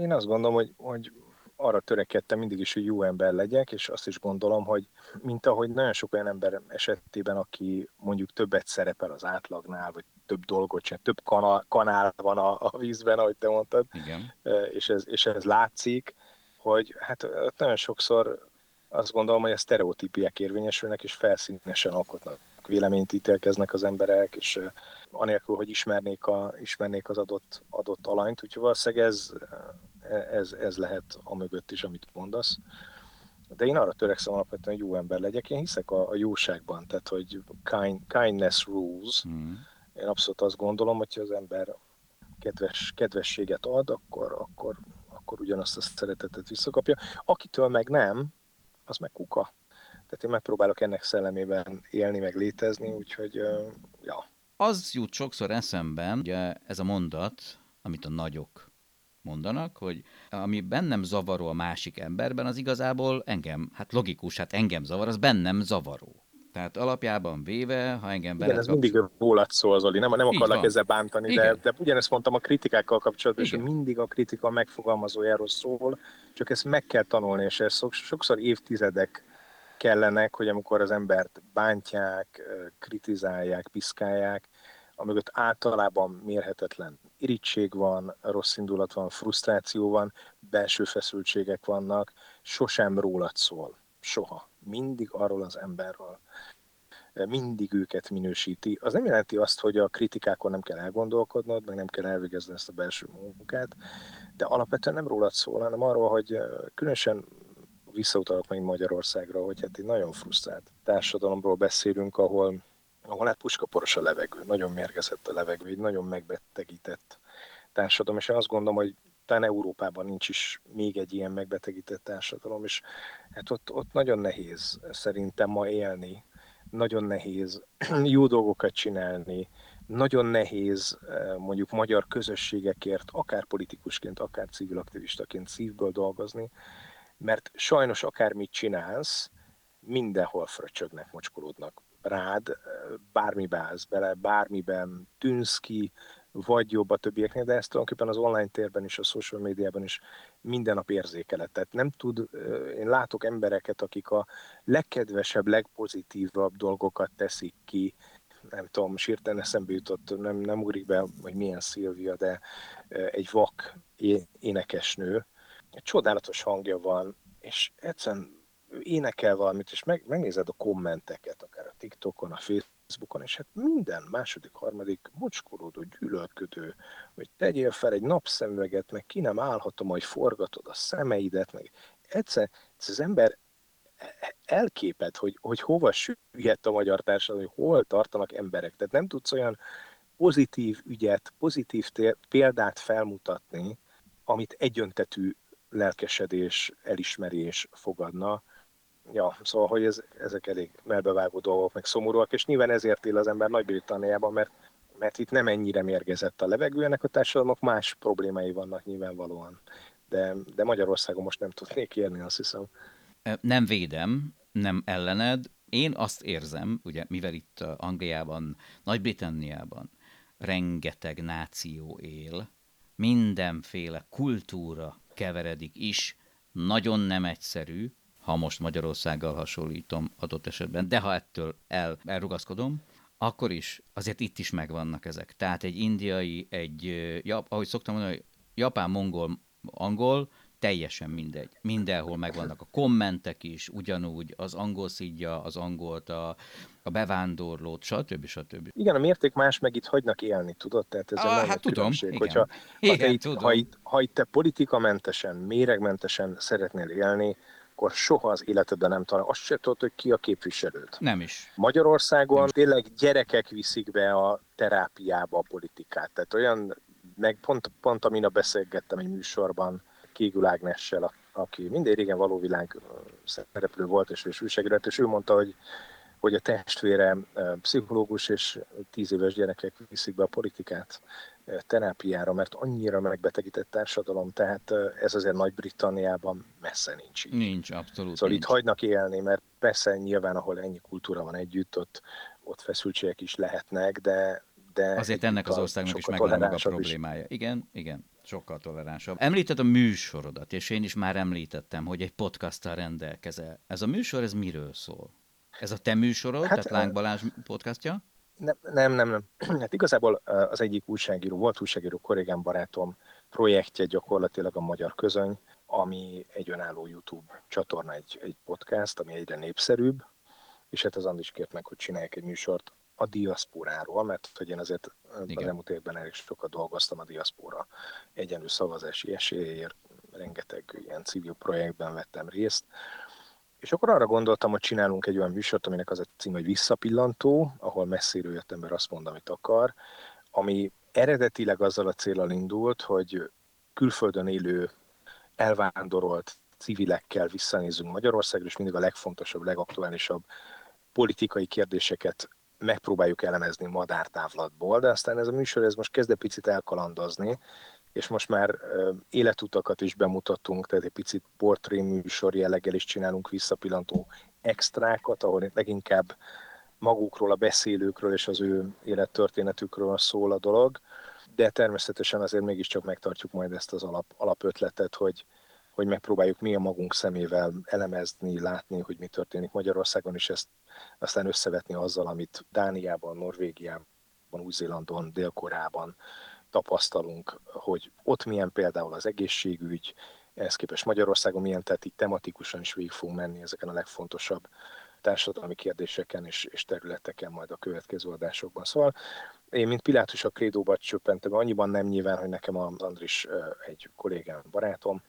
én azt gondolom, hogy, hogy arra törekedtem mindig is, hogy jó ember legyek, és azt is gondolom, hogy mint ahogy nagyon sok olyan ember esetében, aki mondjuk többet szerepel az átlagnál, vagy több dolgot csinál, több kanál, kanál van a, a vízben, ahogy te mondtad, Igen. És, ez, és ez látszik, hogy hát nagyon sokszor azt gondolom, hogy a sztereotípiek érvényesülnek, és felszínesen alkotnak véleményt ítélkeznek az emberek, és anélkül, hogy ismernék, a, ismernék az adott, adott alanyt, úgyhogy valószínűleg ez, ez, ez lehet a mögött is, amit mondasz. De én arra törekszem alapvetően, hogy jó ember legyek. Én hiszek a, a jóságban, tehát hogy kind, kindness rules. Mm. Én abszolút azt gondolom, hogy ha az ember kedves, kedvességet ad, akkor, akkor, akkor ugyanazt a szeretetet visszakapja. Akitől meg nem, az meg kuka. Tehát én megpróbálok ennek szellemében élni, meg létezni, úgyhogy ja. Az jut sokszor eszembe, ugye ez a mondat, amit a nagyok mondanak, hogy ami bennem zavaró a másik emberben, az igazából engem, hát logikus, hát engem zavar, az bennem zavaró. Tehát alapjában véve, ha engem Igen, ez mindig rólad szól, Zoli, nem, nem akarlak ezzel bántani, de, de ugyanezt mondtam a kritikákkal kapcsolatban, és mindig a kritika megfogalmazójáról szól, csak ezt meg kell tanulni, és ez sokszor évtizedek kellenek, hogy amikor az embert bántják, kritizálják, piszkálják, amögött általában mérhetetlen irítség van, rossz indulat van, frusztráció van, belső feszültségek vannak, sosem rólad szól. Soha. Mindig arról az emberről. Mindig őket minősíti. Az nem jelenti azt, hogy a kritikákon nem kell elgondolkodnod, meg nem kell elvégezni ezt a belső munkát, de alapvetően nem rólad szól, hanem arról, hogy különösen visszautalok meg Magyarországra, hogy hát egy nagyon frusztrált társadalomról beszélünk, ahol ahol hát puskaporos a levegő, nagyon mérgezett a levegő, egy nagyon megbetegített társadalom, és én azt gondolom, hogy talán Európában nincs is még egy ilyen megbetegített társadalom, és hát ott, ott nagyon nehéz szerintem ma élni, nagyon nehéz jó dolgokat csinálni, nagyon nehéz eh, mondjuk magyar közösségekért, akár politikusként, akár civil aktivistaként szívből dolgozni, mert sajnos akármit csinálsz, mindenhol fröcsögnek, mocskolódnak rád, bármibe állsz bele, bármiben tűnsz ki, vagy jobb a többieknél, de ezt tulajdonképpen az online térben is, a social médiában is minden nap érzékelet. Tehát nem tud, én látok embereket, akik a legkedvesebb, legpozitívabb dolgokat teszik ki, nem tudom, sírten eszembe jutott, nem, nem ugrik be, hogy milyen Szilvia, de egy vak énekesnő, egy csodálatos hangja van, és egyszerűen énekel valamit, és meg, megnézed a kommenteket, akár a TikTokon, a Facebookon, és hát minden második, harmadik mocskolódó, gyűlölködő, hogy tegyél fel egy napszemüveget, meg ki nem állhatom, hogy forgatod a szemeidet, meg egyszer, egyszer az ember elképed, hogy, hogy hova süllyedt a magyar társadalom, hogy hol tartanak emberek. Tehát nem tudsz olyan pozitív ügyet, pozitív példát felmutatni, amit egyöntetű lelkesedés, elismerés fogadna. Ja, szóval, hogy ez, ezek elég melbevágó dolgok, meg szomorúak, és nyilván ezért él az ember Nagy-Britanniában, mert, mert itt nem ennyire mérgezett a levegő, ennek a társadalmak más problémái vannak nyilvánvalóan. De, de Magyarországon most nem tudnék érni, azt hiszem. Nem védem, nem ellened. Én azt érzem, ugye, mivel itt Angliában, Nagy-Britanniában rengeteg náció él, mindenféle kultúra keveredik is, nagyon nem egyszerű, ha most Magyarországgal hasonlítom adott esetben, de ha ettől el, elrugaszkodom, akkor is azért itt is megvannak ezek. Tehát egy indiai, egy, ja, ahogy szoktam mondani, japán, mongol, angol, teljesen mindegy. Mindenhol megvannak a kommentek is, ugyanúgy az angol szidja, az angolt, a, a bevándorlót, stb. stb. Igen, a mérték más, meg itt hagynak élni, tudod? Tehát ez ah, a hát tudom, igen. Hogyha, igen, ha, te itt, tudom. Ha, itt, ha itt te politikamentesen, méregmentesen szeretnél élni, akkor soha az életedben nem talál. Azt sem tudod, hogy ki a képviselőd. Nem is. Magyarországon nem. tényleg gyerekek viszik be a terápiába a politikát. Tehát olyan, meg pont, pont amin a beszélgettem egy műsorban, Kégül Ágnessel, aki mindig régen való világ szereplő volt, és, és újságíró, és ő mondta, hogy, hogy a testvére pszichológus, és tíz éves gyerekek viszik be a politikát terápiára, mert annyira megbetegített társadalom, tehát ez azért Nagy-Britanniában messze nincs így. Nincs, abszolút Szóval nincs. itt hagynak élni, mert persze nyilván, ahol ennyi kultúra van együtt, ott, ott feszültségek is lehetnek, de, de azért ennek az országnak is megvan a problémája. Is. Igen, igen sokkal toleránsabb. Említed a műsorodat, és én is már említettem, hogy egy podcasttal rendelkezel. Ez a műsor, ez miről szól? Ez a te műsorod, hát, tehát Láng Balázs podcastja? Nem, nem, nem, nem. Hát igazából az egyik újságíró, volt újságíró kollégám barátom projektje gyakorlatilag a Magyar Közöny, ami egy önálló YouTube csatorna, egy, egy podcast, ami egyre népszerűbb, és hát az Andis kért meg, hogy csináljak egy műsort a diaszporáról, mert hogy én azért Igen. az elmúlt évben elég sokat dolgoztam a diaszpora egyenlő szavazási esélyért, rengeteg ilyen civil projektben vettem részt, és akkor arra gondoltam, hogy csinálunk egy olyan műsort, aminek az a cím, hogy Visszapillantó, ahol messziről jött ember azt mond, amit akar, ami eredetileg azzal a célral indult, hogy külföldön élő elvándorolt civilekkel visszanézzünk Magyarországra, és mindig a legfontosabb, legaktuálisabb politikai kérdéseket megpróbáljuk elemezni madártávlatból, de aztán ez a műsor ez most kezd egy picit elkalandozni, és most már életutakat is bemutatunk, tehát egy picit portré műsor jelleggel is csinálunk visszapillantó extrákat, ahol leginkább magukról, a beszélőkről és az ő élettörténetükről szól a dolog, de természetesen azért mégiscsak megtartjuk majd ezt az alap, alapötletet, hogy, hogy megpróbáljuk mi a magunk szemével elemezni, látni, hogy mi történik Magyarországon, és ezt aztán összevetni azzal, amit Dániában, Norvégiában, Új-Zélandon, Dél-Korában tapasztalunk, hogy ott milyen például az egészségügy, ehhez képest Magyarországon milyen, tehát így tematikusan is végig fogunk menni ezeken a legfontosabb társadalmi kérdéseken és, és területeken majd a következő adásokban. Szóval én, mint Pilátus a krédóba csöppentem, annyiban nem nyilván, hogy nekem az Andris egy kollégám, barátom,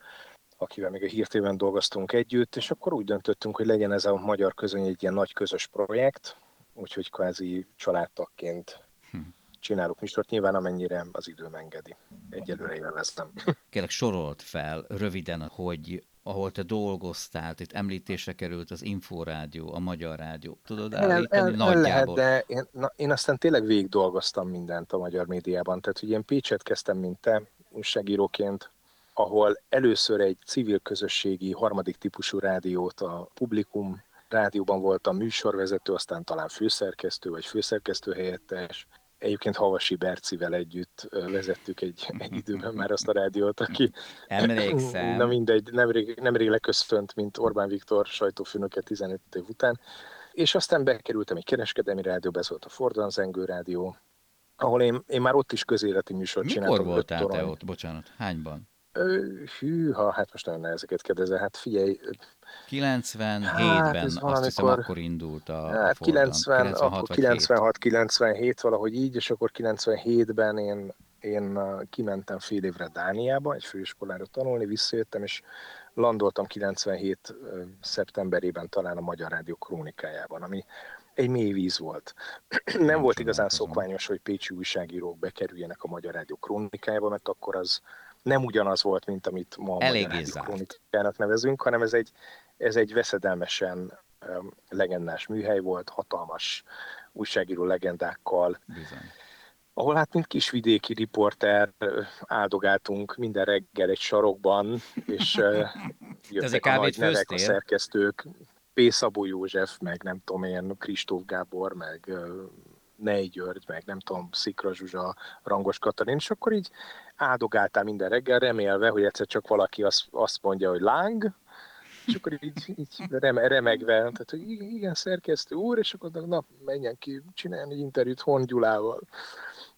akivel még a hírtében dolgoztunk együtt, és akkor úgy döntöttünk, hogy legyen ez a magyar közöny egy ilyen nagy közös projekt, úgyhogy kvázi családtakként hm. csinálok műsort, nyilván amennyire az idő engedi. Egyelőre élvezem. Kérlek, sorolt fel röviden, hogy ahol te dolgoztál, itt említésre került az Inforádió, a Magyar Rádió. Tudod el, el, nagyjából? Lehet, de én, na, én aztán tényleg végig dolgoztam mindent a magyar médiában. Tehát, hogy én Pécset kezdtem, mint te, újságíróként, ahol először egy civil közösségi harmadik típusú rádiót, a Publikum rádióban voltam műsorvezető, aztán talán főszerkesztő vagy főszerkesztő helyettes. Egyébként Havasi Bercivel együtt vezettük egy, egy időben már azt a rádiót, aki... Emlékszem. Na mindegy, nemrég, nemrég leköszönt, mint Orbán Viktor sajtófőnöke 15 év után. És aztán bekerültem egy kereskedelmi rádióba, ez volt a Fordon Zengő rádió, ahol én, én már ott is közéleti műsort Mikor csináltam. Mikor voltál te ott, bocsánat, hányban? Hűha, hát most nagyon nehezeket kérdezel. Hát figyelj... 97-ben hát azt valamikor, hiszem akkor indult a hát 90, 96, akkor 96, 97 valahogy így, és akkor 97-ben én, én kimentem fél évre Dániába, egy főiskolára tanulni, visszajöttem, és landoltam 97 szeptemberében talán a Magyar Rádió krónikájában, ami egy mély víz volt. Nem, nem volt igazán szokványos, hogy pécsi újságírók bekerüljenek a Magyar Rádió krónikájába, mert akkor az nem ugyanaz volt, mint amit ma a krónikájának nevezünk, hanem ez egy, ez egy veszedelmesen um, legendás műhely volt, hatalmas újságíró legendákkal. Bizony ahol hát mint kisvidéki riporter áldogáltunk minden reggel egy sarokban, és jöttek a nagy nevek, a szerkesztők, P. Szabó József, meg nem tudom én, Kristóf Gábor, meg Nei György, meg nem tudom, Szikra Zsuzsa, Rangos Katalin, és akkor így áldogáltál minden reggel, remélve, hogy egyszer csak valaki azt, azt mondja, hogy láng, és akkor így, így remegve, tehát hogy igen, szerkesztő úr, és akkor na, menjen ki, csinálni egy interjút Hon Gyulával.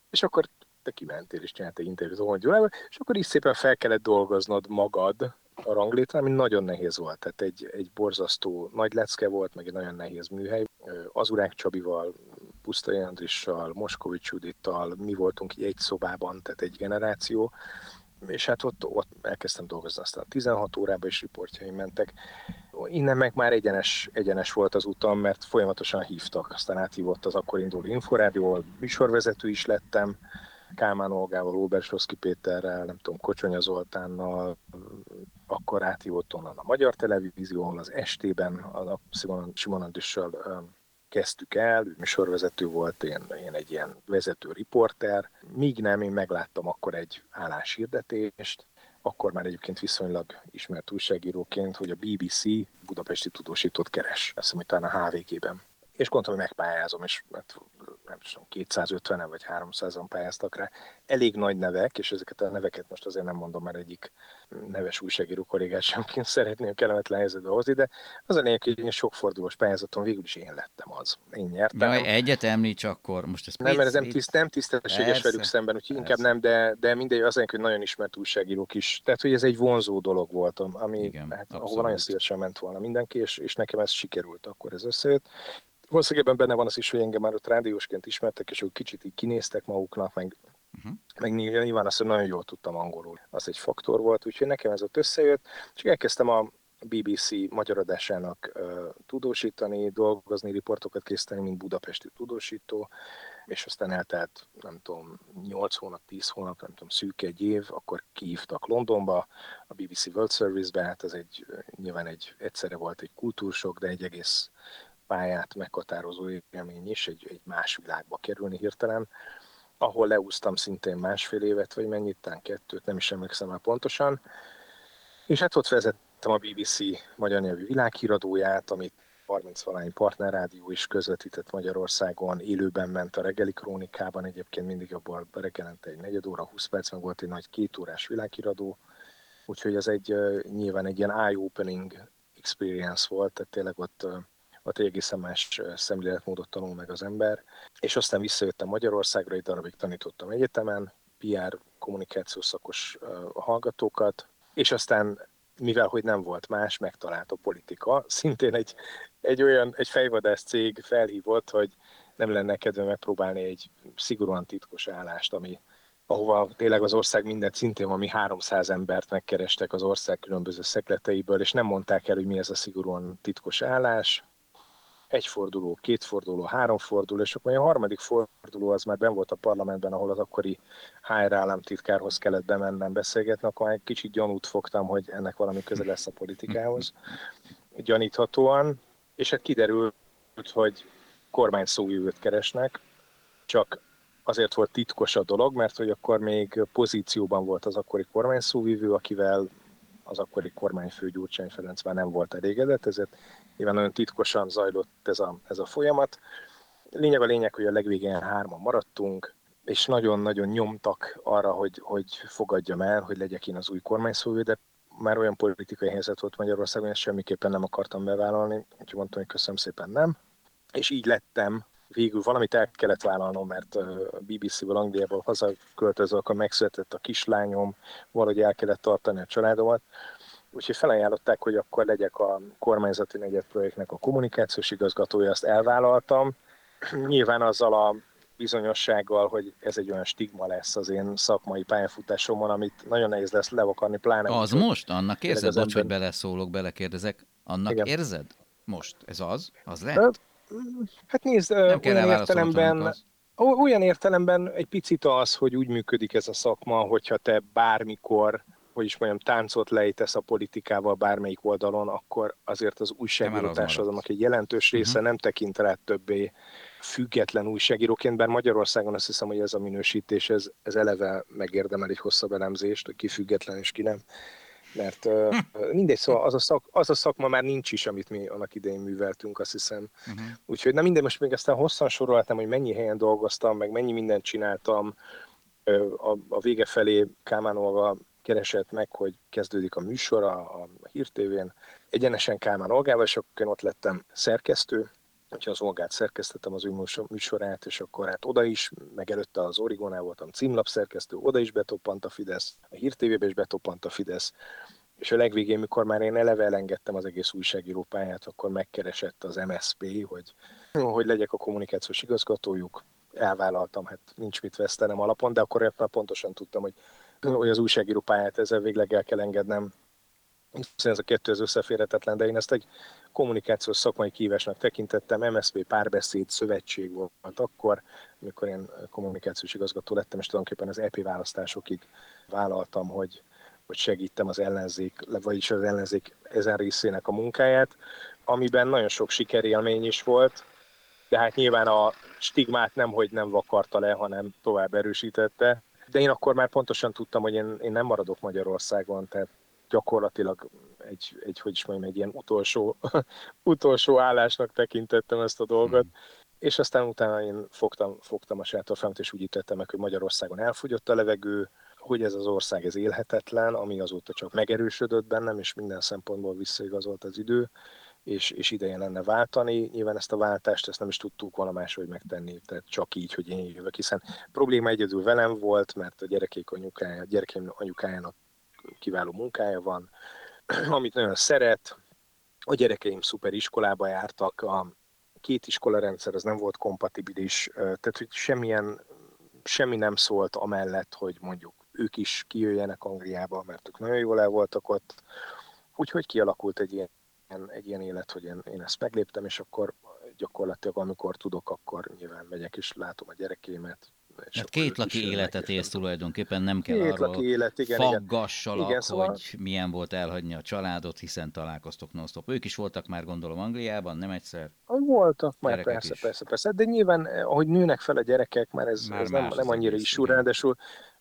És akkor te kimentél és csináltál interjút Hon Gyulával, és akkor is szépen fel kellett dolgoznod magad a ranglétre, ami nagyon nehéz volt. Tehát egy, egy borzasztó nagy lecke volt, meg egy nagyon nehéz műhely. Az Urák Csabival, Pusztai Andrissal, Moskovics Judittal, mi voltunk egy szobában, tehát egy generáció, és hát ott, ott elkezdtem dolgozni, aztán 16 órában is riportjaim mentek. Innen meg már egyenes, egyenes volt az utam, mert folyamatosan hívtak, aztán áthívott az akkor induló Inforádió, műsorvezető is lettem, Kálmán Olgával, Óbersloszki Péterrel, nem tudom, Kocsonya Zoltánnal, akkor áthívott onnan a Magyar Televízió, ahol az estében a Simon Andrissal kezdtük el, ő műsorvezető volt, én, én egy ilyen vezető riporter, míg nem, én megláttam akkor egy álláshirdetést, akkor már egyébként viszonylag ismert újságíróként, hogy a BBC budapesti tudósítót keres, azt hiszem, hogy talán a HVG-ben és gondoltam, hogy megpályázom, és hát, nem tudom, 250-en vagy 300-an pályáztak rá. Elég nagy nevek, és ezeket a neveket most azért nem mondom, mert egyik neves újságíró kollégát semként szeretném kellemetlen helyzetbe hozni, de az a lényeg, hogy én sokfordulós pályázaton végül is én lettem az. Én nyertem. Jaj, egyet említs akkor, most ez Nem, mert ez nem, tiszt, nem tisztességes velük szemben, úgyhogy inkább nem, de, de mindegy, az hogy nagyon ismert újságírók is. Tehát, hogy ez egy vonzó dolog volt, ami, Igen, hát, ahova nagyon szívesen ment volna mindenki, és, és nekem ez sikerült, akkor ez összejött valószínűleg benne van az is, hogy engem már ott rádiósként ismertek, és ők kicsit így kinéztek maguknak, meg, uh-huh. meg nyilván azt, hogy nagyon jól tudtam angolul. Az egy faktor volt, úgyhogy nekem ez ott összejött, és elkezdtem a BBC magyar adásának uh, tudósítani, dolgozni, riportokat készíteni, mint budapesti tudósító, és aztán eltelt, nem tudom, 8 hónap, 10 hónap, nem tudom, szűk egy év, akkor kiívtak Londonba, a BBC World Service-be, hát ez egy, nyilván egy, egyszerre volt egy kultúrsok, de egy egész pályát meghatározó élmény is, egy, egy más világba kerülni hirtelen, ahol leúztam szintén másfél évet, vagy mennyit, tán kettőt, nem is emlékszem már pontosan. És hát ott vezettem a BBC magyar nyelvű világhíradóját, amit 30 valány partnerrádió is közvetített Magyarországon, élőben ment a reggeli krónikában, egyébként mindig abban reggelente egy negyed óra, 20 perc, meg volt egy nagy két órás világhíradó, úgyhogy ez egy nyilván egy ilyen eye-opening experience volt, tehát tényleg ott ott egészen más szemléletmódot tanul meg az ember. És aztán visszajöttem Magyarországra, egy darabig tanítottam egyetemen, PR kommunikációs szakos hallgatókat, és aztán mivel hogy nem volt más, megtalált a politika. Szintén egy, egy olyan, egy fejvadász cég felhívott, hogy nem lenne kedve megpróbálni egy szigorúan titkos állást, ami ahova tényleg az ország minden szintén ami 300 embert megkerestek az ország különböző szekleteiből, és nem mondták el, hogy mi ez a szigorúan titkos állás egy forduló, két forduló, három forduló, és akkor a harmadik forduló az már ben volt a parlamentben, ahol az akkori HR államtitkárhoz kellett bemennem beszélgetni, akkor egy kicsit gyanút fogtam, hogy ennek valami köze lesz a politikához. Gyaníthatóan, és hát kiderült, hogy kormány szóvívőt keresnek, csak azért volt titkos a dolog, mert hogy akkor még pozícióban volt az akkori kormány szóvívő, akivel az akkori kormányfő Gyurcsány Ferenc már nem volt elégedett, ezért nyilván nagyon titkosan zajlott ez a, ez a folyamat. Lényeg a lényeg, hogy a legvégén hárman maradtunk, és nagyon-nagyon nyomtak arra, hogy, hogy fogadjam el, hogy legyek én az új kormányszóvő, de már olyan politikai helyzet volt Magyarországon, hogy semmiképpen nem akartam bevállalni, úgyhogy mondtam, hogy köszönöm szépen nem. És így lettem végül valamit el kellett vállalnom, mert a BBC-ből Angliából hazaköltözve, akkor megszületett a kislányom, valahogy el kellett tartani a családomat. Úgyhogy felajánlották, hogy akkor legyek a kormányzati negyed projektnek a kommunikációs igazgatója, azt elvállaltam. Nyilván azzal a bizonyossággal, hogy ez egy olyan stigma lesz az én szakmai pályafutásomon, amit nagyon nehéz lesz levakarni, pláne... Az úgy, most? Annak érzed? Bocs, ember... hogy beleszólok, belekérdezek. Annak Igen. érzed? Most? Ez az? Az lehet? Hát nézd, nem kell olyan értelemben, olyan értelemben egy picit az, hogy úgy működik ez a szakma, hogyha te bármikor hogy is mondjam, táncot lejtesz a politikával bármelyik oldalon, akkor azért az újságíró társadalomnak egy jelentős része uh-huh. nem tekint rá többé független újságíróként, bár Magyarországon azt hiszem, hogy ez a minősítés, ez, ez eleve megérdemel egy hosszabb elemzést, hogy ki független és ki nem. Mert uh, mindegy, szóval az a, szak, az a szakma már nincs is, amit mi annak idején műveltünk, azt hiszem. Uh-huh. Úgyhogy na minden, most még aztán hosszan soroltam, hogy mennyi helyen dolgoztam, meg mennyi mindent csináltam, a, a vége felé Kálmán Olga keresett meg, hogy kezdődik a műsor a, a hírtévén. Egyenesen Kálmán Olgával, és akkor én ott lettem szerkesztő, hogyha az Olgát szerkesztettem az ő műsorát, és akkor hát oda is, meg előtte az Origonál voltam címlapszerkesztő, oda is betoppant a Fidesz, a hírtévébe is betoppant a Fidesz, és a legvégén, mikor már én eleve elengedtem az egész újságíró pályát, akkor megkeresett az MSP, hogy, hogy legyek a kommunikációs igazgatójuk. Elvállaltam, hát nincs mit vesztenem alapon, de akkor már pontosan tudtam, hogy hogy az újságíró pályát ezzel végleg el kell engednem. Hiszen ez a kettő az összeférhetetlen, de én ezt egy kommunikációs szakmai kívásnak tekintettem, MSZP párbeszéd szövetség volt akkor, amikor én kommunikációs igazgató lettem, és tulajdonképpen az EP választásokig vállaltam, hogy, hogy segítem az ellenzék, vagyis az ellenzék ezen részének a munkáját, amiben nagyon sok sikerélmény is volt, de hát nyilván a stigmát nem, hogy nem vakarta le, hanem tovább erősítette, de én akkor már pontosan tudtam, hogy én, én nem maradok Magyarországon, tehát gyakorlatilag egy, egy hogy is mondjam, egy ilyen utolsó, utolsó állásnak tekintettem ezt a dolgot. Mm. És aztán utána én fogtam, fogtam a sátorfámat, és úgy ítéltem meg, hogy Magyarországon elfogyott a levegő, hogy ez az ország ez élhetetlen, ami azóta csak megerősödött bennem, és minden szempontból visszaigazolt az idő és, és ideje lenne váltani. Nyilván ezt a váltást ezt nem is tudtuk volna máshogy megtenni, tehát csak így, hogy én jövök, hiszen probléma egyedül velem volt, mert a gyerekék anyukája, a gyerekeim anyukájának kiváló munkája van, amit nagyon szeret, a gyerekeim szuper iskolába jártak, a két iskola rendszer az nem volt kompatibilis, tehát hogy semmilyen, semmi nem szólt amellett, hogy mondjuk ők is kijöjjenek Angliába, mert ők nagyon jól el voltak ott, úgyhogy kialakult egy ilyen egy ilyen élet, hogy én, én ezt megléptem, és akkor gyakorlatilag amikor tudok, akkor nyilván megyek és látom a gyerekémet. És hát két laki életet élsz tulajdonképpen, nem kell két arról élet, igen, faggassalak, igen, szóval... hogy milyen volt elhagyni a családot, hiszen találkoztok non -stop. Ők is voltak már gondolom Angliában, nem egyszer? Voltak már, persze, is. persze, persze, de nyilván, eh, ahogy nőnek fel a gyerekek, már ez, már ez nem, nem annyira is ráadásul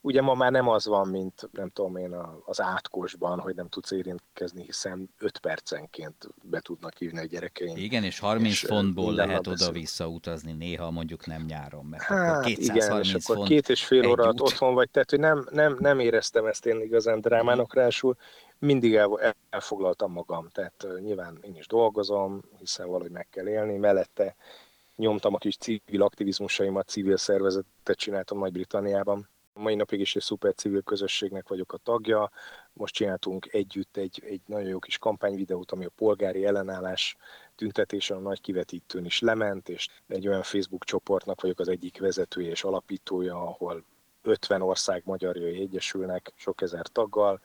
ugye ma már nem az van, mint nem tudom én az átkosban, hogy nem tudsz érintkezni, hiszen 5 percenként be tudnak hívni a gyerekeim. Igen, és 30 és fontból lehet oda-vissza utazni néha, mondjuk nem nyáron, mert hát, akkor 230 igen, és akkor font két és fél óra otthon vagy, tehát hogy nem, nem, nem éreztem ezt én igazán drámának rásul, mindig el, elfoglaltam magam, tehát nyilván én is dolgozom, hiszen valahogy meg kell élni, mellette nyomtam a kis civil aktivizmusaimat, civil szervezetet csináltam Nagy-Britanniában, mai napig is egy szuper civil közösségnek vagyok a tagja. Most csináltunk együtt egy, egy nagyon jó kis kampányvideót, ami a polgári ellenállás tüntetésen a nagy kivetítőn is lement, és egy olyan Facebook csoportnak vagyok az egyik vezetője és alapítója, ahol 50 ország magyarjai egyesülnek sok ezer taggal,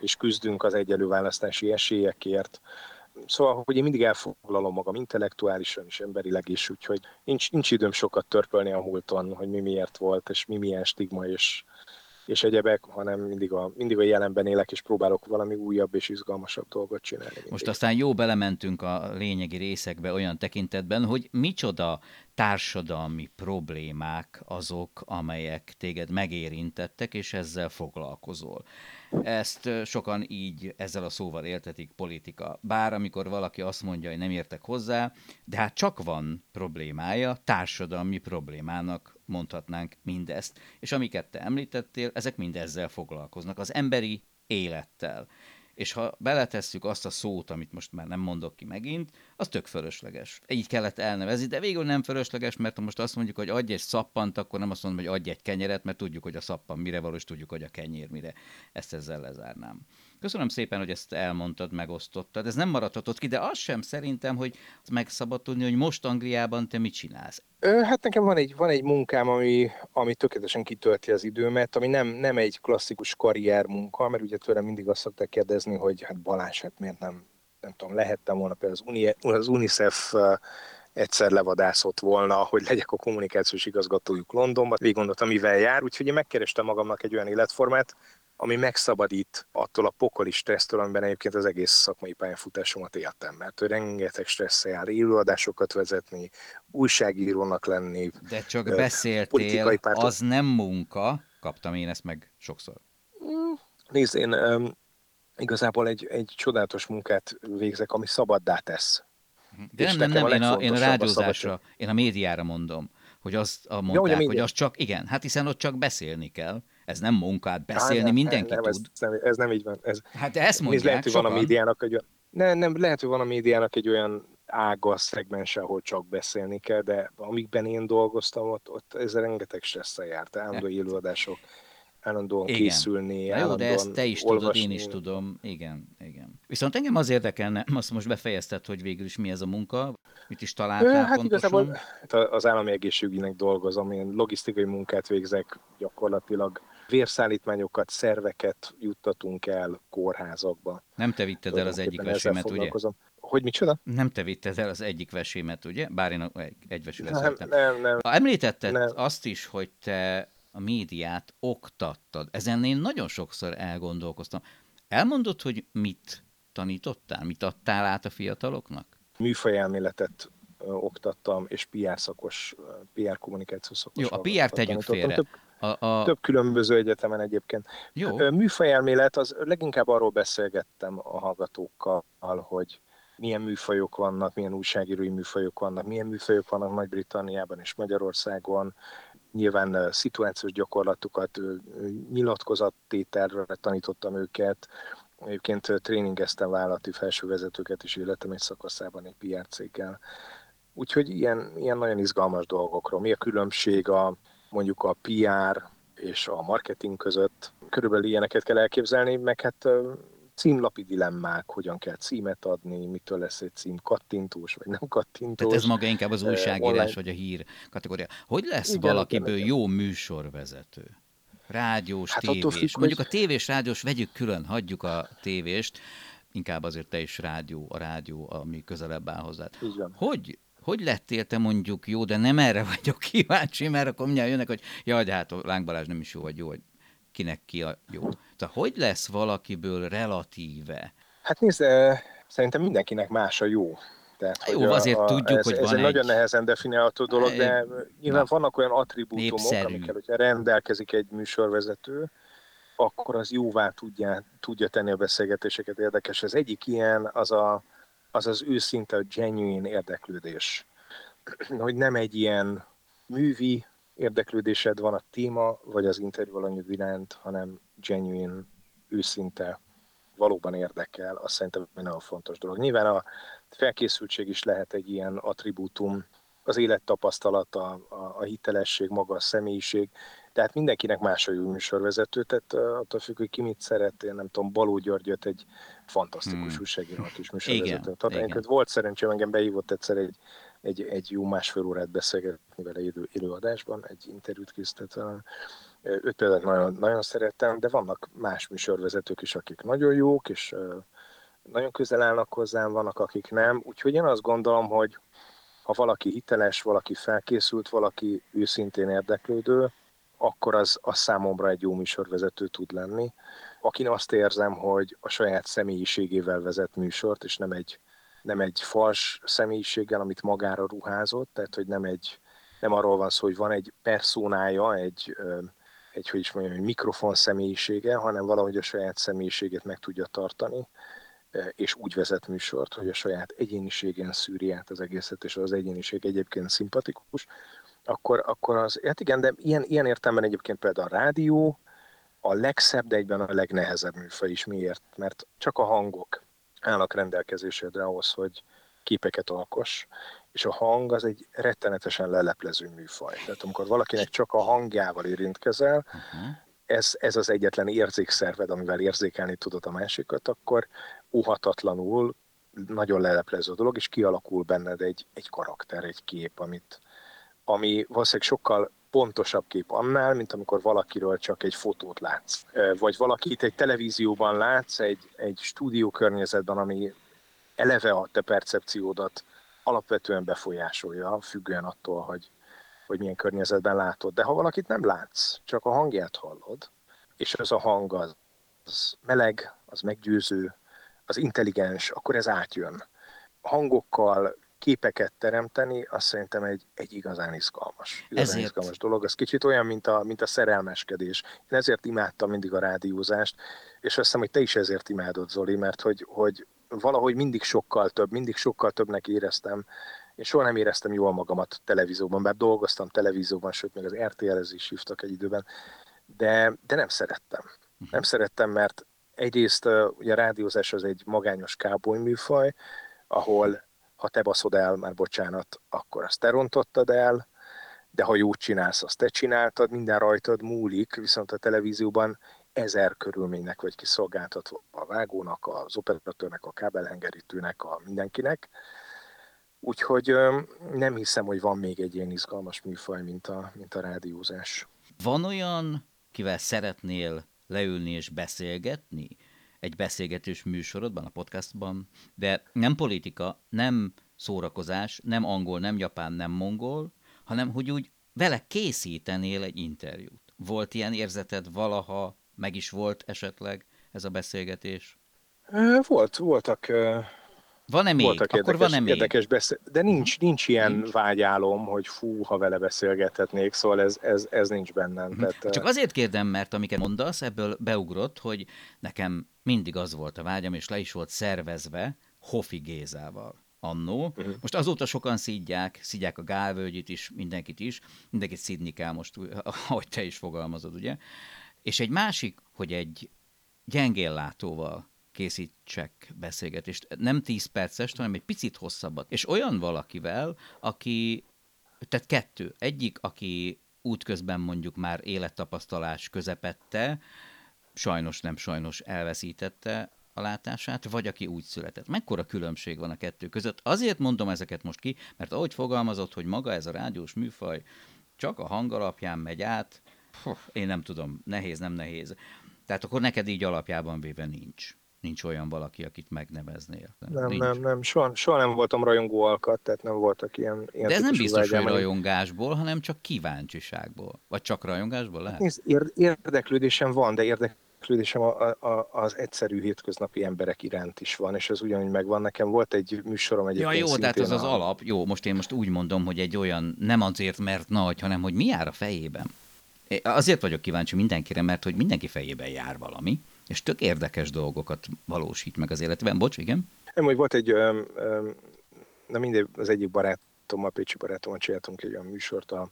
és küzdünk az egyelő választási esélyekért Szóval, hogy én mindig elfoglalom magam intellektuálisan és emberileg is, úgyhogy nincs, nincs időm sokat törpölni a múlton, hogy mi miért volt, és mi milyen stigma, és, és egyebek, hanem mindig a, mindig a jelenben élek, és próbálok valami újabb és izgalmasabb dolgot csinálni. Mindig. Most aztán jó belementünk a lényegi részekbe olyan tekintetben, hogy micsoda társadalmi problémák azok, amelyek téged megérintettek, és ezzel foglalkozol. Ezt sokan így ezzel a szóval éltetik politika. Bár amikor valaki azt mondja, hogy nem értek hozzá, de hát csak van problémája, társadalmi problémának mondhatnánk mindezt. És amiket te említettél, ezek mind ezzel foglalkoznak, az emberi élettel és ha beletesszük azt a szót, amit most már nem mondok ki megint, az tök fölösleges. Így kellett elnevezni, de végül nem fölösleges, mert ha most azt mondjuk, hogy adj egy szappant, akkor nem azt mondom, hogy adj egy kenyeret, mert tudjuk, hogy a szappan mire való, és tudjuk, hogy a kenyér mire. Ezt ezzel lezárnám. Köszönöm szépen, hogy ezt elmondtad, megosztottad. Ez nem maradhatott ki, de az sem szerintem, hogy megszabadulni, hogy most Angliában te mit csinálsz. Hát nekem van egy, van egy munkám, ami, ami tökéletesen kitölti az időmet, ami nem, nem egy klasszikus karrier munka, mert ugye tőlem mindig azt szokták kérdezni, hogy hát Balázs, hát miért nem, nem tudom, lehettem volna például az, Uni, az UNICEF egyszer levadászott volna, hogy legyek a kommunikációs igazgatójuk Londonban. Végig gondoltam, mivel jár, úgyhogy én megkerestem magamnak egy olyan életformát, ami megszabadít attól a pokoli stressztől, amiben egyébként az egész szakmai pályafutásomat éltem, mert rengeteg stressz jár, élőadásokat vezetni, újságírónak lenni. De csak beszéltél, az nem munka, kaptam én ezt meg sokszor. Mm, nézd, én um, igazából egy, egy csodálatos munkát végzek, ami szabaddá tesz. De nem, nem, nem, én a, én a rádiózásra, a én a médiára mondom, hogy azt a mondták, ja, hogy az csak, igen, hát hiszen ott csak beszélni kell. Ez nem munkát, beszélni Há, mindenki nem, tud. Ez, nem, ez nem így van. Ez, hát ezt mondják lehet, hogy van a médiának egy olyan, nem, nem, lehet, hogy van a médiának egy olyan ága, szegmens, ahol csak beszélni kell, de amikben én dolgoztam, ott, ott ez rengeteg stresszel járt, állandó élőadások, állandóan igen. készülni, Na jó, de ezt te is olvasni. tudod, én is tudom. Igen, igen. Viszont engem az érdekelne, azt most befejezted, hogy végül is mi ez a munka, mit is találtál hát pontosan? Igazából az állami egészségügynek dolgozom, én logisztikai munkát végzek gyakorlatilag, vérszállítmányokat, szerveket juttatunk el kórházakba. Nem te vitted el az egyik vesémet, ugye? Hogy micsoda? Nem te vitted el az egyik vesémet, ugye? Bár én egy, egy vesőre nem, nem, nem. Említetted nem. azt is, hogy te a médiát oktattad. Ezen én nagyon sokszor elgondolkoztam. Elmondod, hogy mit tanítottál, mit adtál át a fiataloknak? Műfajelméletet oktattam, és PR szakos, PR kommunikáció szakos. Jó, a PR tegyük félre. Több, a, a... több különböző egyetemen egyébként. Jó. Műfajelmélet, az leginkább arról beszélgettem a hallgatókkal, hogy milyen műfajok vannak, milyen újságírói műfajok vannak, milyen műfajok vannak Nagy-Britanniában és Magyarországon, nyilván szituációs gyakorlatukat, nyilatkozattételre tanítottam őket, Egyébként tréningeztem vállalati felsővezetőket is életem egy szakaszában egy PR céggel. Úgyhogy ilyen, ilyen nagyon izgalmas dolgokról. Mi a különbség a mondjuk a PR és a marketing között? Körülbelül ilyeneket kell elképzelni, meg hát címlapi dilemmák, hogyan kell címet adni, mitől lesz egy cím kattintós, vagy nem kattintós. Tehát ez maga inkább az újságírás, online... vagy a hír kategória. Hogy lesz igen, valakiből igen, jó műsorvezető? Rádiós, hát tévés. Függ, Mondjuk hogy... a tévés, rádiós, vegyük külön, hagyjuk a tévést, inkább azért te is rádió, a rádió, ami közelebb áll hozzád. Hogy, hogy lettél te mondjuk jó, de nem erre vagyok kíváncsi, mert akkor mindjárt jönnek, hogy jaj, de hát a Láng Balázs nem is jó, vagy jó, vagy kinek ki a jó. Tehát hogy lesz valakiből relatíve? Hát nézd, szerintem mindenkinek más a jó. Tehát, jó, a, azért a, tudjuk, ez, hogy ez van egy... nagyon nehezen definiálható dolog, de nyilván na, vannak olyan attribútumok, népszerű. amikkel, hogyha rendelkezik egy műsorvezető, akkor az jóvá tudja, tudja tenni a beszélgetéseket érdekes. Az egyik ilyen az a, az, az őszinte, a genuine érdeklődés. Hogy nem egy ilyen művi érdeklődésed van a téma, vagy az interjú alanyod iránt, hanem genuine, őszinte, valóban érdekel, azt szerintem egy nagyon fontos dolog. Nyilván a felkészültség is lehet egy ilyen attribútum, az élettapasztalat, a, a, a hitelesség, maga a személyiség, tehát mindenkinek más a jó műsorvezető, tehát attól függ, hogy ki mit szeret, én nem tudom, Baló Györgyöt egy fantasztikus hmm. újságíró is műsorvezető. Igen. volt szerencsém, engem behívott egyszer egy egy, egy jó másfél órát beszélgetni vele élő, élőadásban, egy interjút készített Őt például nagyon, nagyon szerettem, de vannak más műsorvezetők is, akik nagyon jók, és nagyon közel állnak hozzám, vannak, akik nem. Úgyhogy én azt gondolom, hogy ha valaki hiteles, valaki felkészült, valaki őszintén érdeklődő, akkor az, az számomra egy jó műsorvezető tud lenni. Akin azt érzem, hogy a saját személyiségével vezet műsort, és nem egy nem egy fals személyiséggel, amit magára ruházott, tehát hogy nem, egy, nem arról van szó, hogy van egy personája, egy, egy, hogy is mondjam, egy mikrofon személyisége, hanem valahogy a saját személyiségét meg tudja tartani, és úgy vezet műsort, hogy a saját egyéniségen szűri át az egészet, és az egyéniség egyébként szimpatikus, akkor, akkor az, hát igen, de ilyen, ilyen értelemben egyébként például a rádió a legszebb, de egyben a legnehezebb műfaj is. Miért? Mert csak a hangok, állnak rendelkezésedre ahhoz, hogy képeket alkos, és a hang az egy rettenetesen leleplező műfaj. Tehát amikor valakinek csak a hangjával érintkezel, uh-huh. ez, ez az egyetlen érzékszerved, amivel érzékelni tudod a másikat, akkor óhatatlanul nagyon leleplező dolog, és kialakul benned egy, egy karakter, egy kép, amit, ami valószínűleg sokkal pontosabb kép annál, mint amikor valakiről csak egy fotót látsz. Vagy valakit egy televízióban látsz, egy, egy stúdió környezetben, ami eleve a te percepciódat alapvetően befolyásolja, függően attól, hogy, hogy milyen környezetben látod. De ha valakit nem látsz, csak a hangját hallod, és az a hang az, az meleg, az meggyőző, az intelligens, akkor ez átjön. Hangokkal képeket teremteni, azt szerintem egy, egy igazán izgalmas, igazán ezért... izgalmas dolog. Ez kicsit olyan, mint a, mint a szerelmeskedés. Én ezért imádtam mindig a rádiózást, és azt hiszem, hogy te is ezért imádod, Zoli, mert hogy, hogy valahogy mindig sokkal több, mindig sokkal többnek éreztem. Én soha nem éreztem jól magamat televízióban, bár dolgoztam televízióban, sőt, még az RTL-ez is hívtak egy időben, de, de nem szerettem. Mhm. Nem szerettem, mert egyrészt ugye a rádiózás az egy magányos káboly műfaj, ahol ha te baszod el, már bocsánat, akkor azt te rontottad el, de ha jót csinálsz, azt te csináltad, minden rajtad múlik, viszont a televízióban ezer körülménynek vagy kiszolgáltatva a vágónak, az operatőrnek, a kábelhengerítőnek, a mindenkinek. Úgyhogy nem hiszem, hogy van még egy ilyen izgalmas műfaj, mint a, mint a rádiózás. Van olyan, kivel szeretnél leülni és beszélgetni? Egy beszélgetős műsorodban, a podcastban, de nem politika, nem szórakozás, nem angol, nem japán, nem mongol, hanem hogy úgy vele készítenél egy interjút. Volt ilyen érzeted valaha meg is volt esetleg ez a beszélgetés? Volt, voltak van-e még? Voltak Akkor érdekes, van-e még? érdekes beszél... De nincs, mhm. nincs ilyen nincs. vágyálom, hogy fú, ha vele beszélgethetnék, szóval ez, ez, ez nincs bennem. Uh-huh. Tehát, Csak azért kérdem, mert amiket mondasz, ebből beugrott, hogy nekem mindig az volt a vágyam, és le is volt szervezve Hofi Gézával annó. Uh-huh. Most azóta sokan szídják, szídják a gálvölgyit is, mindenkit is, mindenkit szídni kell most, ahogy te is fogalmazod, ugye? És egy másik, hogy egy gyengéllátóval készítsek beszélgetést. Nem 10 perces, hanem egy picit hosszabbat. És olyan valakivel, aki, tehát kettő. Egyik, aki útközben mondjuk már élettapasztalás közepette, sajnos nem sajnos elveszítette a látását, vagy aki úgy született. Mekkora különbség van a kettő között? Azért mondom ezeket most ki, mert ahogy fogalmazott, hogy maga ez a rádiós műfaj csak a hang alapján megy át, én nem tudom, nehéz, nem nehéz. Tehát akkor neked így alapjában véve nincs. Nincs olyan valaki, akit megneveznél. Nem, nincs. nem, nem. Soha, soha nem voltam rajongó alkat, tehát nem voltak ilyen, ilyen De ez nem biztos, hogy rajongásból, hanem csak kíváncsiságból. Vagy csak rajongásból lehet? Nézd, érdeklődésem van, de érdeklődésem a, a, az egyszerű hétköznapi emberek iránt is van, és ez ugyanúgy megvan. Nekem volt egy műsorom egyébként Ja, jó, tehát ez az a... alap. Jó, most én most úgy mondom, hogy egy olyan, nem azért, mert nagy, hanem hogy mi jár a fejében. Azért vagyok kíváncsi mindenkire, mert hogy mindenki fejében jár valami, és tök érdekes dolgokat valósít meg az életben. Bocs, igen? Nem, hogy volt egy, öm, öm, na mindegy, az egyik barátommal, Pécsi barátommal csináltunk egy olyan műsort a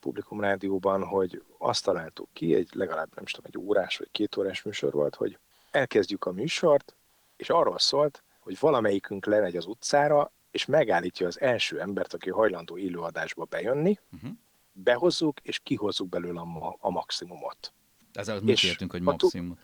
Publikum Rádióban, hogy azt találtuk ki, egy legalább nem tudom, egy órás vagy két órás műsor volt, hogy elkezdjük a műsort, és arról szólt, hogy valamelyikünk lemegy az utcára, és megállítja az első embert, aki hajlandó élőadásba bejönni, uh-huh behozzuk, és kihozzuk belőle a, a maximumot. Ezzel mit értünk, hogy maximum?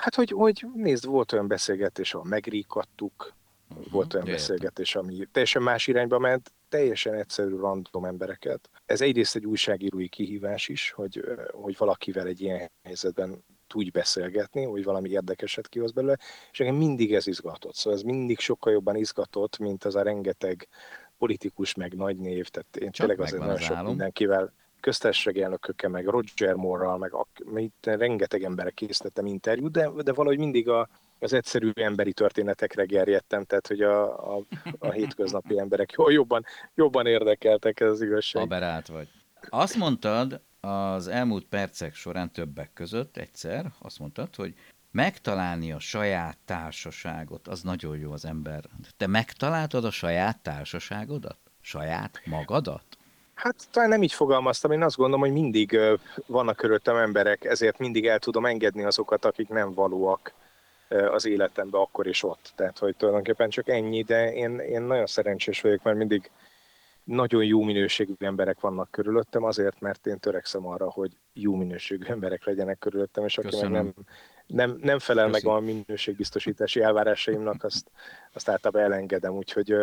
Hát, hogy, hogy nézd, volt olyan beszélgetés, ahol megríkattuk, uh-huh, volt olyan beszélgetés, ami teljesen más irányba ment, teljesen egyszerű random embereket. Ez egyrészt egy újságírói kihívás is, hogy, hogy valakivel egy ilyen helyzetben tudj beszélgetni, hogy valami érdekeset kihoz belőle, és nekem mindig ez izgatott. Szóval ez mindig sokkal jobban izgatott, mint az a rengeteg politikus, meg nagy név, tehát én Csak tényleg azért nagyon az sok álom. mindenkivel, köztársasági elnökökkel, meg Roger Moore-ral, meg a, rengeteg emberek készítettem interjút, de, de valahogy mindig a, az egyszerű emberi történetekre gerjedtem, tehát hogy a, a, a hétköznapi emberek jobban, jobban érdekeltek, ez az igazság. Aberált vagy. Azt mondtad az elmúlt percek során többek között egyszer, azt mondtad, hogy megtalálni a saját társaságot, az nagyon jó az ember. Te megtaláltad a saját társaságodat? Saját magadat? Hát talán nem így fogalmaztam, én azt gondolom, hogy mindig vannak körülöttem emberek, ezért mindig el tudom engedni azokat, akik nem valóak az életembe akkor is ott. Tehát, hogy tulajdonképpen csak ennyi, de én, én nagyon szerencsés vagyok, mert mindig nagyon jó minőségű emberek vannak körülöttem, azért, mert én törekszem arra, hogy jó minőségű emberek legyenek körülöttem, és aki meg nem, nem, nem felel Köszönöm. meg a minőségbiztosítási elvárásaimnak, azt, azt általában elengedem, úgyhogy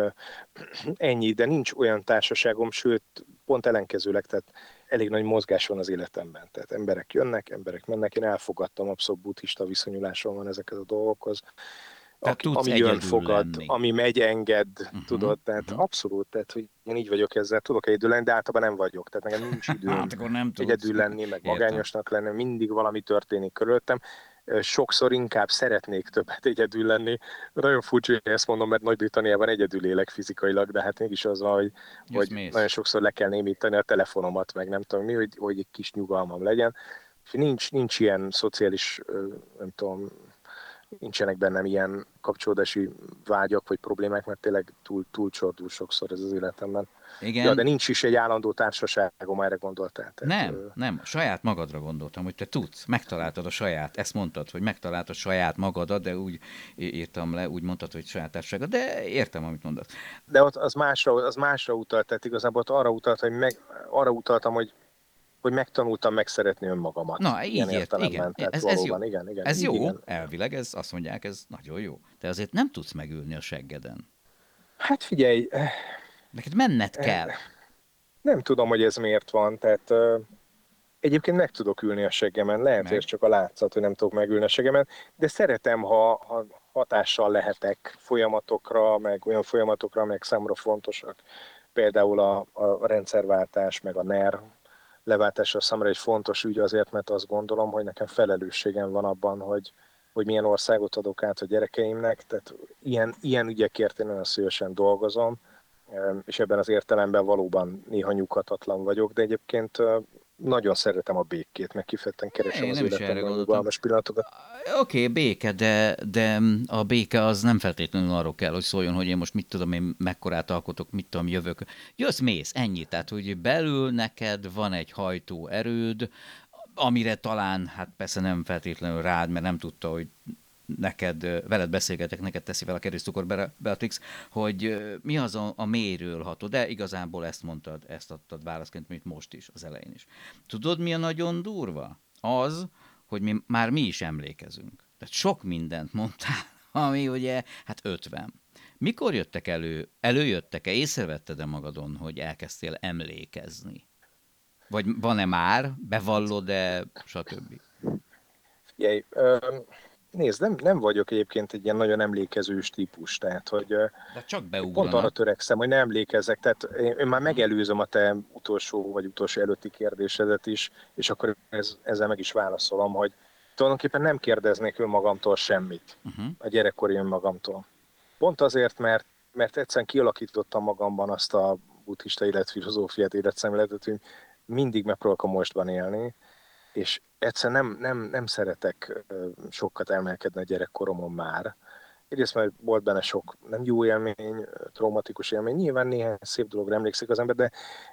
ennyi, de nincs olyan társaságom, sőt, pont ellenkezőleg, tehát elég nagy mozgás van az életemben. Tehát emberek jönnek, emberek mennek, én elfogadtam, abszolút buddhista viszonyulásom van ezekhez a dolgokhoz. Tehát ami jön, fogad, lenni. ami megy, enged, Mhm, tudod, tehát mhm. abszolút, tehát hogy én így vagyok ezzel, tudok egyedül lenni, de általában nem vagyok, tehát nekem nincs időm Hát akkor nem tudsz. egyedül lenni, meg Értem. magányosnak lenni, mindig valami történik körülöttem. Sokszor inkább szeretnék többet egyedül lenni. Nagyon furcsa, hogy ezt mondom, mert Nagy-Britanniában egyedül élek fizikailag, de hát mégis az van, hogy, hogy mész. nagyon sokszor le kell némítani a telefonomat, meg nem tudom mi, hogy, hogy egy kis nyugalmam legyen. És nincs, nincs ilyen szociális, nem tudom, nincsenek bennem ilyen kapcsolódási vágyak vagy problémák, mert tényleg túl, túl csordul sokszor ez az életemben. Igen. Ja, de nincs is egy állandó társaságom, erre gondoltál. Tehát, Nem, nem, saját magadra gondoltam, hogy te tudsz, megtaláltad a saját, ezt mondtad, hogy megtaláltad saját magadat, de úgy írtam le, úgy mondtad, hogy saját társaságod, de értem, amit mondasz. De ott az másra, az másra utalt, tehát igazából ott arra utalt, hogy meg, arra utaltam, hogy, hogy megtanultam megszeretni önmagamat. Na, így Ilyen ért, igen, Tehát ez, ez jó. valóban, igen, igen, ez jó, igen. elvileg, ez azt mondják, ez nagyon jó. De azért nem tudsz megülni a seggeden. Hát figyelj, eh, Neked menned kell. nem tudom, hogy ez miért van, tehát egyébként meg tudok ülni a seggemen, lehet, Meg. hogy ez csak a látszat, hogy nem tudok megülni a seggemen, de szeretem, ha, ha hatással lehetek folyamatokra, meg olyan folyamatokra, amelyek számomra fontosak. Például a, a rendszerváltás, meg a NER leváltása számomra egy fontos ügy azért, mert azt gondolom, hogy nekem felelősségem van abban, hogy, hogy milyen országot adok át a gyerekeimnek, tehát ilyen, ilyen ügyekért én nagyon szívesen dolgozom, és ebben az értelemben valóban néha nyughatatlan vagyok, de egyébként nagyon szeretem a békét, meg kifejezetten keresem Én az nem is erre gondoltam. pillanatokat. Oké, okay, béke, de, de a béke az nem feltétlenül arról kell, hogy szóljon, hogy én most mit tudom, én mekkorát alkotok, mit tudom, jövök. Jössz, mész, ennyi. Tehát, hogy belül neked van egy hajtó erőd, amire talán, hát persze nem feltétlenül rád, mert nem tudta, hogy neked, veled beszélgetek, neked teszi fel a Be- Beatrix, hogy mi az a, a mélyről ható, de igazából ezt mondtad, ezt adtad válaszként, mint most is, az elején is. Tudod, mi a nagyon durva? Az, hogy mi, már mi is emlékezünk. Tehát sok mindent mondtál, ami ugye, hát 50. Mikor jöttek elő, előjöttek-e, észrevetted-e magadon, hogy elkezdtél emlékezni? Vagy van-e már, bevallod-e, stb. Figyelj, ö, nézd, nem, nem vagyok egyébként egy ilyen nagyon emlékezős típus, tehát hogy De csak pont arra törekszem, hogy ne emlékezzek, tehát én, én már megelőzöm a te utolsó vagy utolsó előtti kérdésedet is, és akkor ez, ezzel meg is válaszolom, hogy tulajdonképpen nem kérdeznék önmagamtól semmit. Uh-huh. a gyerekkori önmagamtól. Pont azért, mert, mert egyszerűen kialakítottam magamban azt a buddhista életfilozófiát, életszemléletet, hogy mindig megpróbálok a mostban élni, és egyszerűen nem, nem, nem szeretek sokat emelkedni a gyerekkoromon már. Egyrészt mert volt benne sok nem jó élmény, traumatikus élmény, nyilván néhány szép dologra emlékszik az ember, de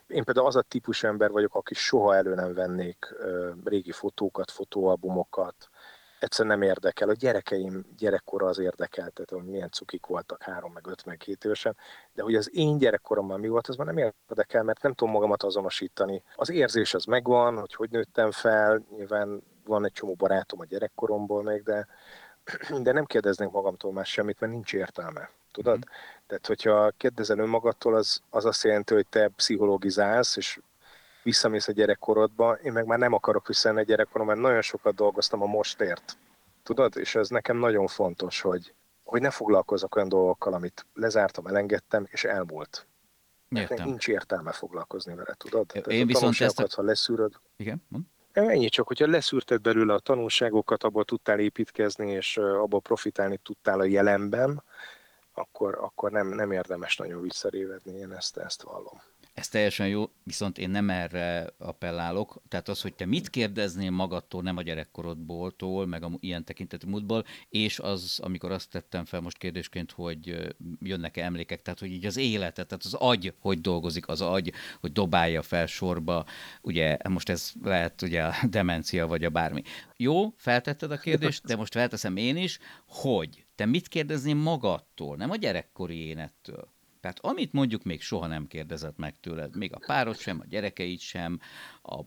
én például az a típus ember vagyok, aki soha elő nem vennék régi fotókat, fotóalbumokat, egyszerűen nem érdekel. A gyerekeim gyerekkora az érdekel, tehát hogy milyen cukik voltak három, meg öt, meg két évesen, de hogy az én gyerekkoromban mi volt, az már nem érdekel, mert nem tudom magamat azonosítani. Az érzés az megvan, hogy hogy nőttem fel, nyilván van egy csomó barátom a gyerekkoromból még, de, de nem kérdeznék magamtól már semmit, mert nincs értelme. Tudod? Mhm. Tehát, hogyha kérdezel önmagadtól, az, az azt jelenti, hogy te pszichológizálsz, és visszamész a gyerekkorodba, én meg már nem akarok visszajönni a gyerekkoromba, mert nagyon sokat dolgoztam a mostért. Tudod? És ez nekem nagyon fontos, hogy, hogy ne foglalkozok olyan dolgokkal, amit lezártam, elengedtem, és elmúlt. Értem. nincs értelme foglalkozni vele, tudod? Tehát Én a viszont ezt a- ha leszűröd, Igen, mond. Ennyi csak, hogyha leszűrted belőle a tanulságokat, abból tudtál építkezni, és abból profitálni tudtál a jelenben, akkor, akkor nem, nem érdemes nagyon visszarévedni, én ezt, ezt vallom. Ez teljesen jó, viszont én nem erre appellálok. Tehát az, hogy te mit kérdeznél magadtól, nem a gyerekkorodból, tól, meg a ilyen tekintetű múltból, és az, amikor azt tettem fel most kérdésként, hogy jönnek-e emlékek, tehát hogy így az életet, tehát az agy, hogy dolgozik az agy, hogy dobálja fel sorba, ugye most ez lehet ugye a demencia vagy a bármi. Jó, feltetted a kérdést, de most felteszem én is, hogy te mit kérdeznél magadtól, nem a gyerekkori énettől. Tehát amit mondjuk még soha nem kérdezett meg tőled, még a párod sem, a gyerekeid sem, a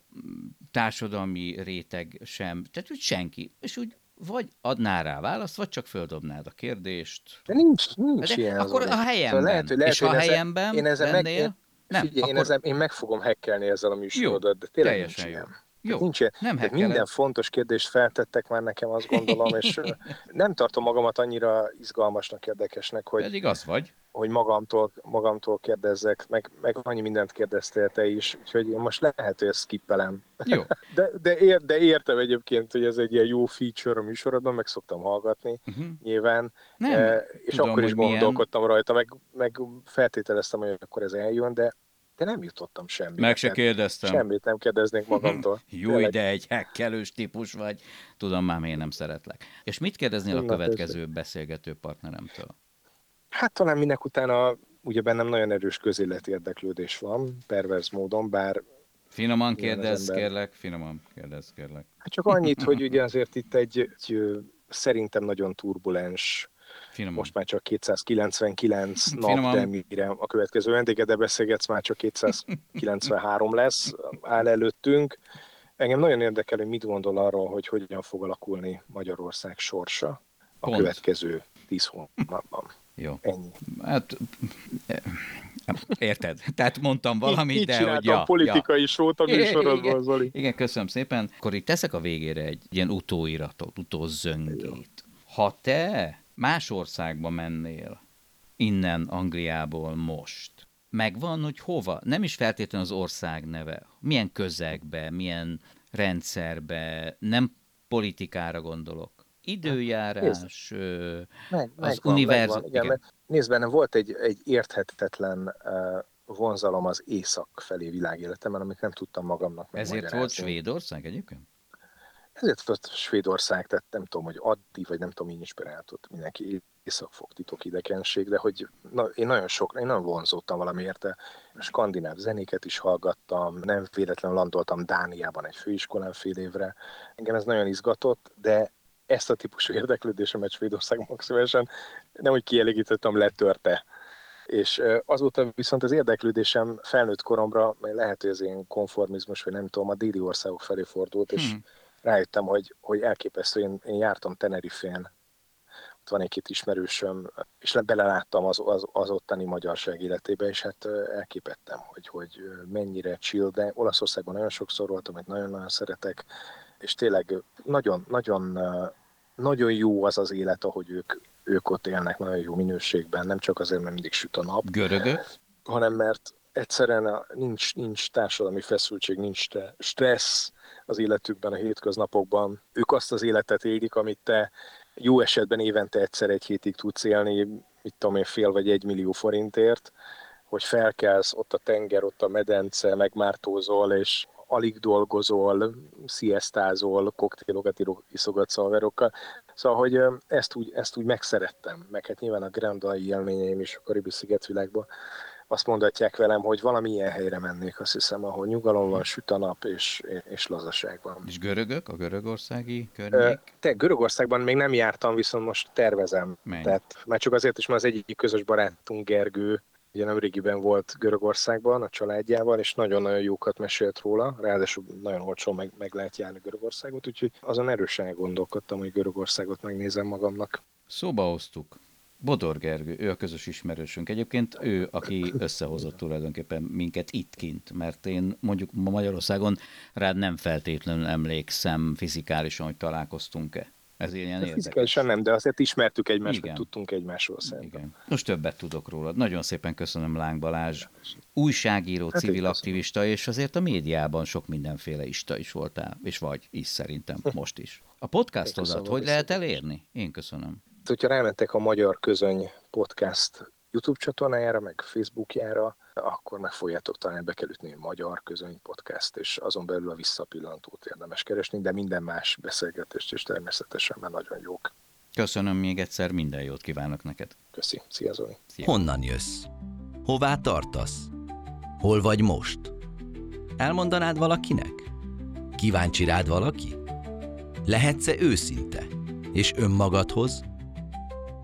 társadalmi réteg sem, tehát úgy senki. És úgy vagy adnál rá választ, vagy csak földobnád a kérdést. De nincs, nincs De ilyen. akkor a helyemben. Lehet, hogy, lehet, és ha a ezzel- helyemben én ezzel meg, lennél, én, nem, figyelj, én, akkor ezzel, én meg fogom hekkelni ezzel a műsorodat, de tényleg nincs teljesen jó. ilyen. Jó, Nincs, ilyen- nem tehát minden fontos kérdést feltettek már nekem, azt gondolom, és nem tartom magamat annyira izgalmasnak, érdekesnek, hogy, Pedig az vagy. hogy magamtól, magamtól kérdezzek, meg, meg annyi mindent kérdeztél te is, úgyhogy én most lehet, hogy ezt skippelem. Jó. De, de, ér, de értem egyébként, hogy ez egy ilyen jó feature a műsorodban, meg szoktam hallgatni Uh-huh. nyilván, Nem, eh, és tudom, akkor is hogy milyen. gondolkodtam rajta, meg, meg feltételeztem, hogy akkor ez eljön, de, de nem jutottam semmit. Meg se kérdeztem. Semmit nem kérdeznék magamtól. Jó, Tényleg. de egy hekkelős típus vagy. Tudom már, miért nem szeretlek. És mit kérdeznél a Na, következő beszélgető partneremtől? Hát talán minek utána ugye bennem nagyon erős közéleti érdeklődés van, perverz módon, bár Finoman kérdezz, ember. kérlek, finoman kérdezz, kérlek. hát csak annyit, hogy ugye azért itt egy, egy szerintem nagyon turbulens, Finoman. most már csak 299 nap, Finoman. de mire a következő vendégede beszélgetsz, már csak 293 lesz, áll előttünk. Engem nagyon érdekel, hogy mit gondol arról, hogy hogyan fog alakulni Magyarország sorsa a Pont. következő 10 hónapban. Jó. Ennyi. Hát, érted? Tehát mondtam valamit, így, így de hogy ja, politikai sót a igen. Zoli. Igen, köszönöm szépen. Akkor itt teszek a végére egy ilyen utóiratot, utózöngét. Ha te más országba mennél, innen Angliából most, megvan, hogy hova? Nem is feltétlenül az ország neve. Milyen közegbe, milyen rendszerbe, nem politikára gondolok. Időjárás, ö, Meg, Az univerzum- Nézd, benne volt egy, egy érthetetlen uh, vonzalom az észak felé világéletemben, amit nem tudtam magamnak ezért volt. Svédország egyébként? Volt Svédország, tehát nem tudom, hogy addig, vagy nem tudom, mi inspiráltott mindenki észak fog titok idegenség, de hogy na, én nagyon sok, én nagyon vonzódtam valamiért, de skandináv zenéket is hallgattam, nem véletlenül landoltam Dániában egy főiskolán fél évre. Engem ez nagyon izgatott, de ezt a típusú érdeklődésemet Svédország maximálisan nem úgy kielégítettem, letörte. És azóta viszont az érdeklődésem felnőtt koromra, mert lehet, hogy ez én konformizmus, vagy nem tudom, a déli országok felé fordult, és Hmm. Rájöttem, hogy, hogy elképesztő, én, én jártam Tenerifén, ott van egy-két ismerősöm, és le- beleláttam az, az, az ottani magyarság életébe, és hát elképettem, hogy, hogy mennyire chill, de Olaszországban nagyon sokszor voltam, amit nagyon-nagyon szeretek, és tényleg nagyon, nagyon, nagyon jó az az élet, ahogy ők, ők ott élnek, nagyon jó minőségben, nem csak azért, mert mindig süt a nap, Görögök? hanem mert egyszerűen a, nincs, nincs társadalmi feszültség, nincs stressz az életükben, a hétköznapokban. Ők azt az életet élik, amit te jó esetben évente egyszer egy hétig tudsz élni, mit tudom én, fél vagy egy millió forintért, hogy felkelsz, ott a tenger, ott a medence, megmártózol, és alig dolgozol, sziasztázol, koktélokat iszogatsz haverokkal. Szóval, hogy ezt úgy, ezt úgy megszerettem, meg hát nyilván a grandai élményeim is a Karibi szigetvilágban azt mondatják velem, hogy valami ilyen helyre mennék, azt hiszem, ahol nyugalom van, süt a nap, és, és lazaság van. És görögök? A görögországi környék? Te Görögországban még nem jártam, viszont most tervezem. Menj. Tehát már csak azért is, mert az egyik közös barátunk Gergő, ugye nemrégiben volt Görögországban a családjával, és nagyon-nagyon jókat mesélt róla, ráadásul nagyon olcsó meg, meg lehet járni Görögországot, úgyhogy azon erősen gondolkodtam, hogy Görögországot megnézem magamnak. Szóba hoztuk. Bodor Gergő, ő a közös ismerősünk. Egyébként ő, aki összehozott tulajdonképpen minket itt kint, mert én mondjuk ma Magyarországon rád nem feltétlenül emlékszem fizikálisan, hogy találkoztunk-e. Ez ilyen De érdekes. fizikálisan nem, de azért ismertük egymást, Igen. tudtunk egymásról szerintem. Igen. Most többet tudok rólad. Nagyon szépen köszönöm Láng Balázs. Újságíró, Hát civil köszönöm. aktivista, és azért a médiában sok mindenféle ista is voltál, és vagy is szerintem, most is. A podcastodat hogy lehet elérni? Én köszönöm. Hogyha rámentek a Magyar Közöny Podcast YouTube csatornájára, meg Facebookjára, akkor meg fogjátok találni, be kell ütni Magyar Közöny Podcast, és azon belül a visszapillantót érdemes keresni, de minden más beszélgetést is természetesen már nagyon jók. Köszönöm még egyszer, minden jót kívánok neked. Köszi. Szia Zoli. Szia. Honnan jössz? Hová tartasz? Hol vagy most? Elmondanád valakinek? Kíváncsi rád valaki? Lehetsz-e őszinte? És önmagadhoz?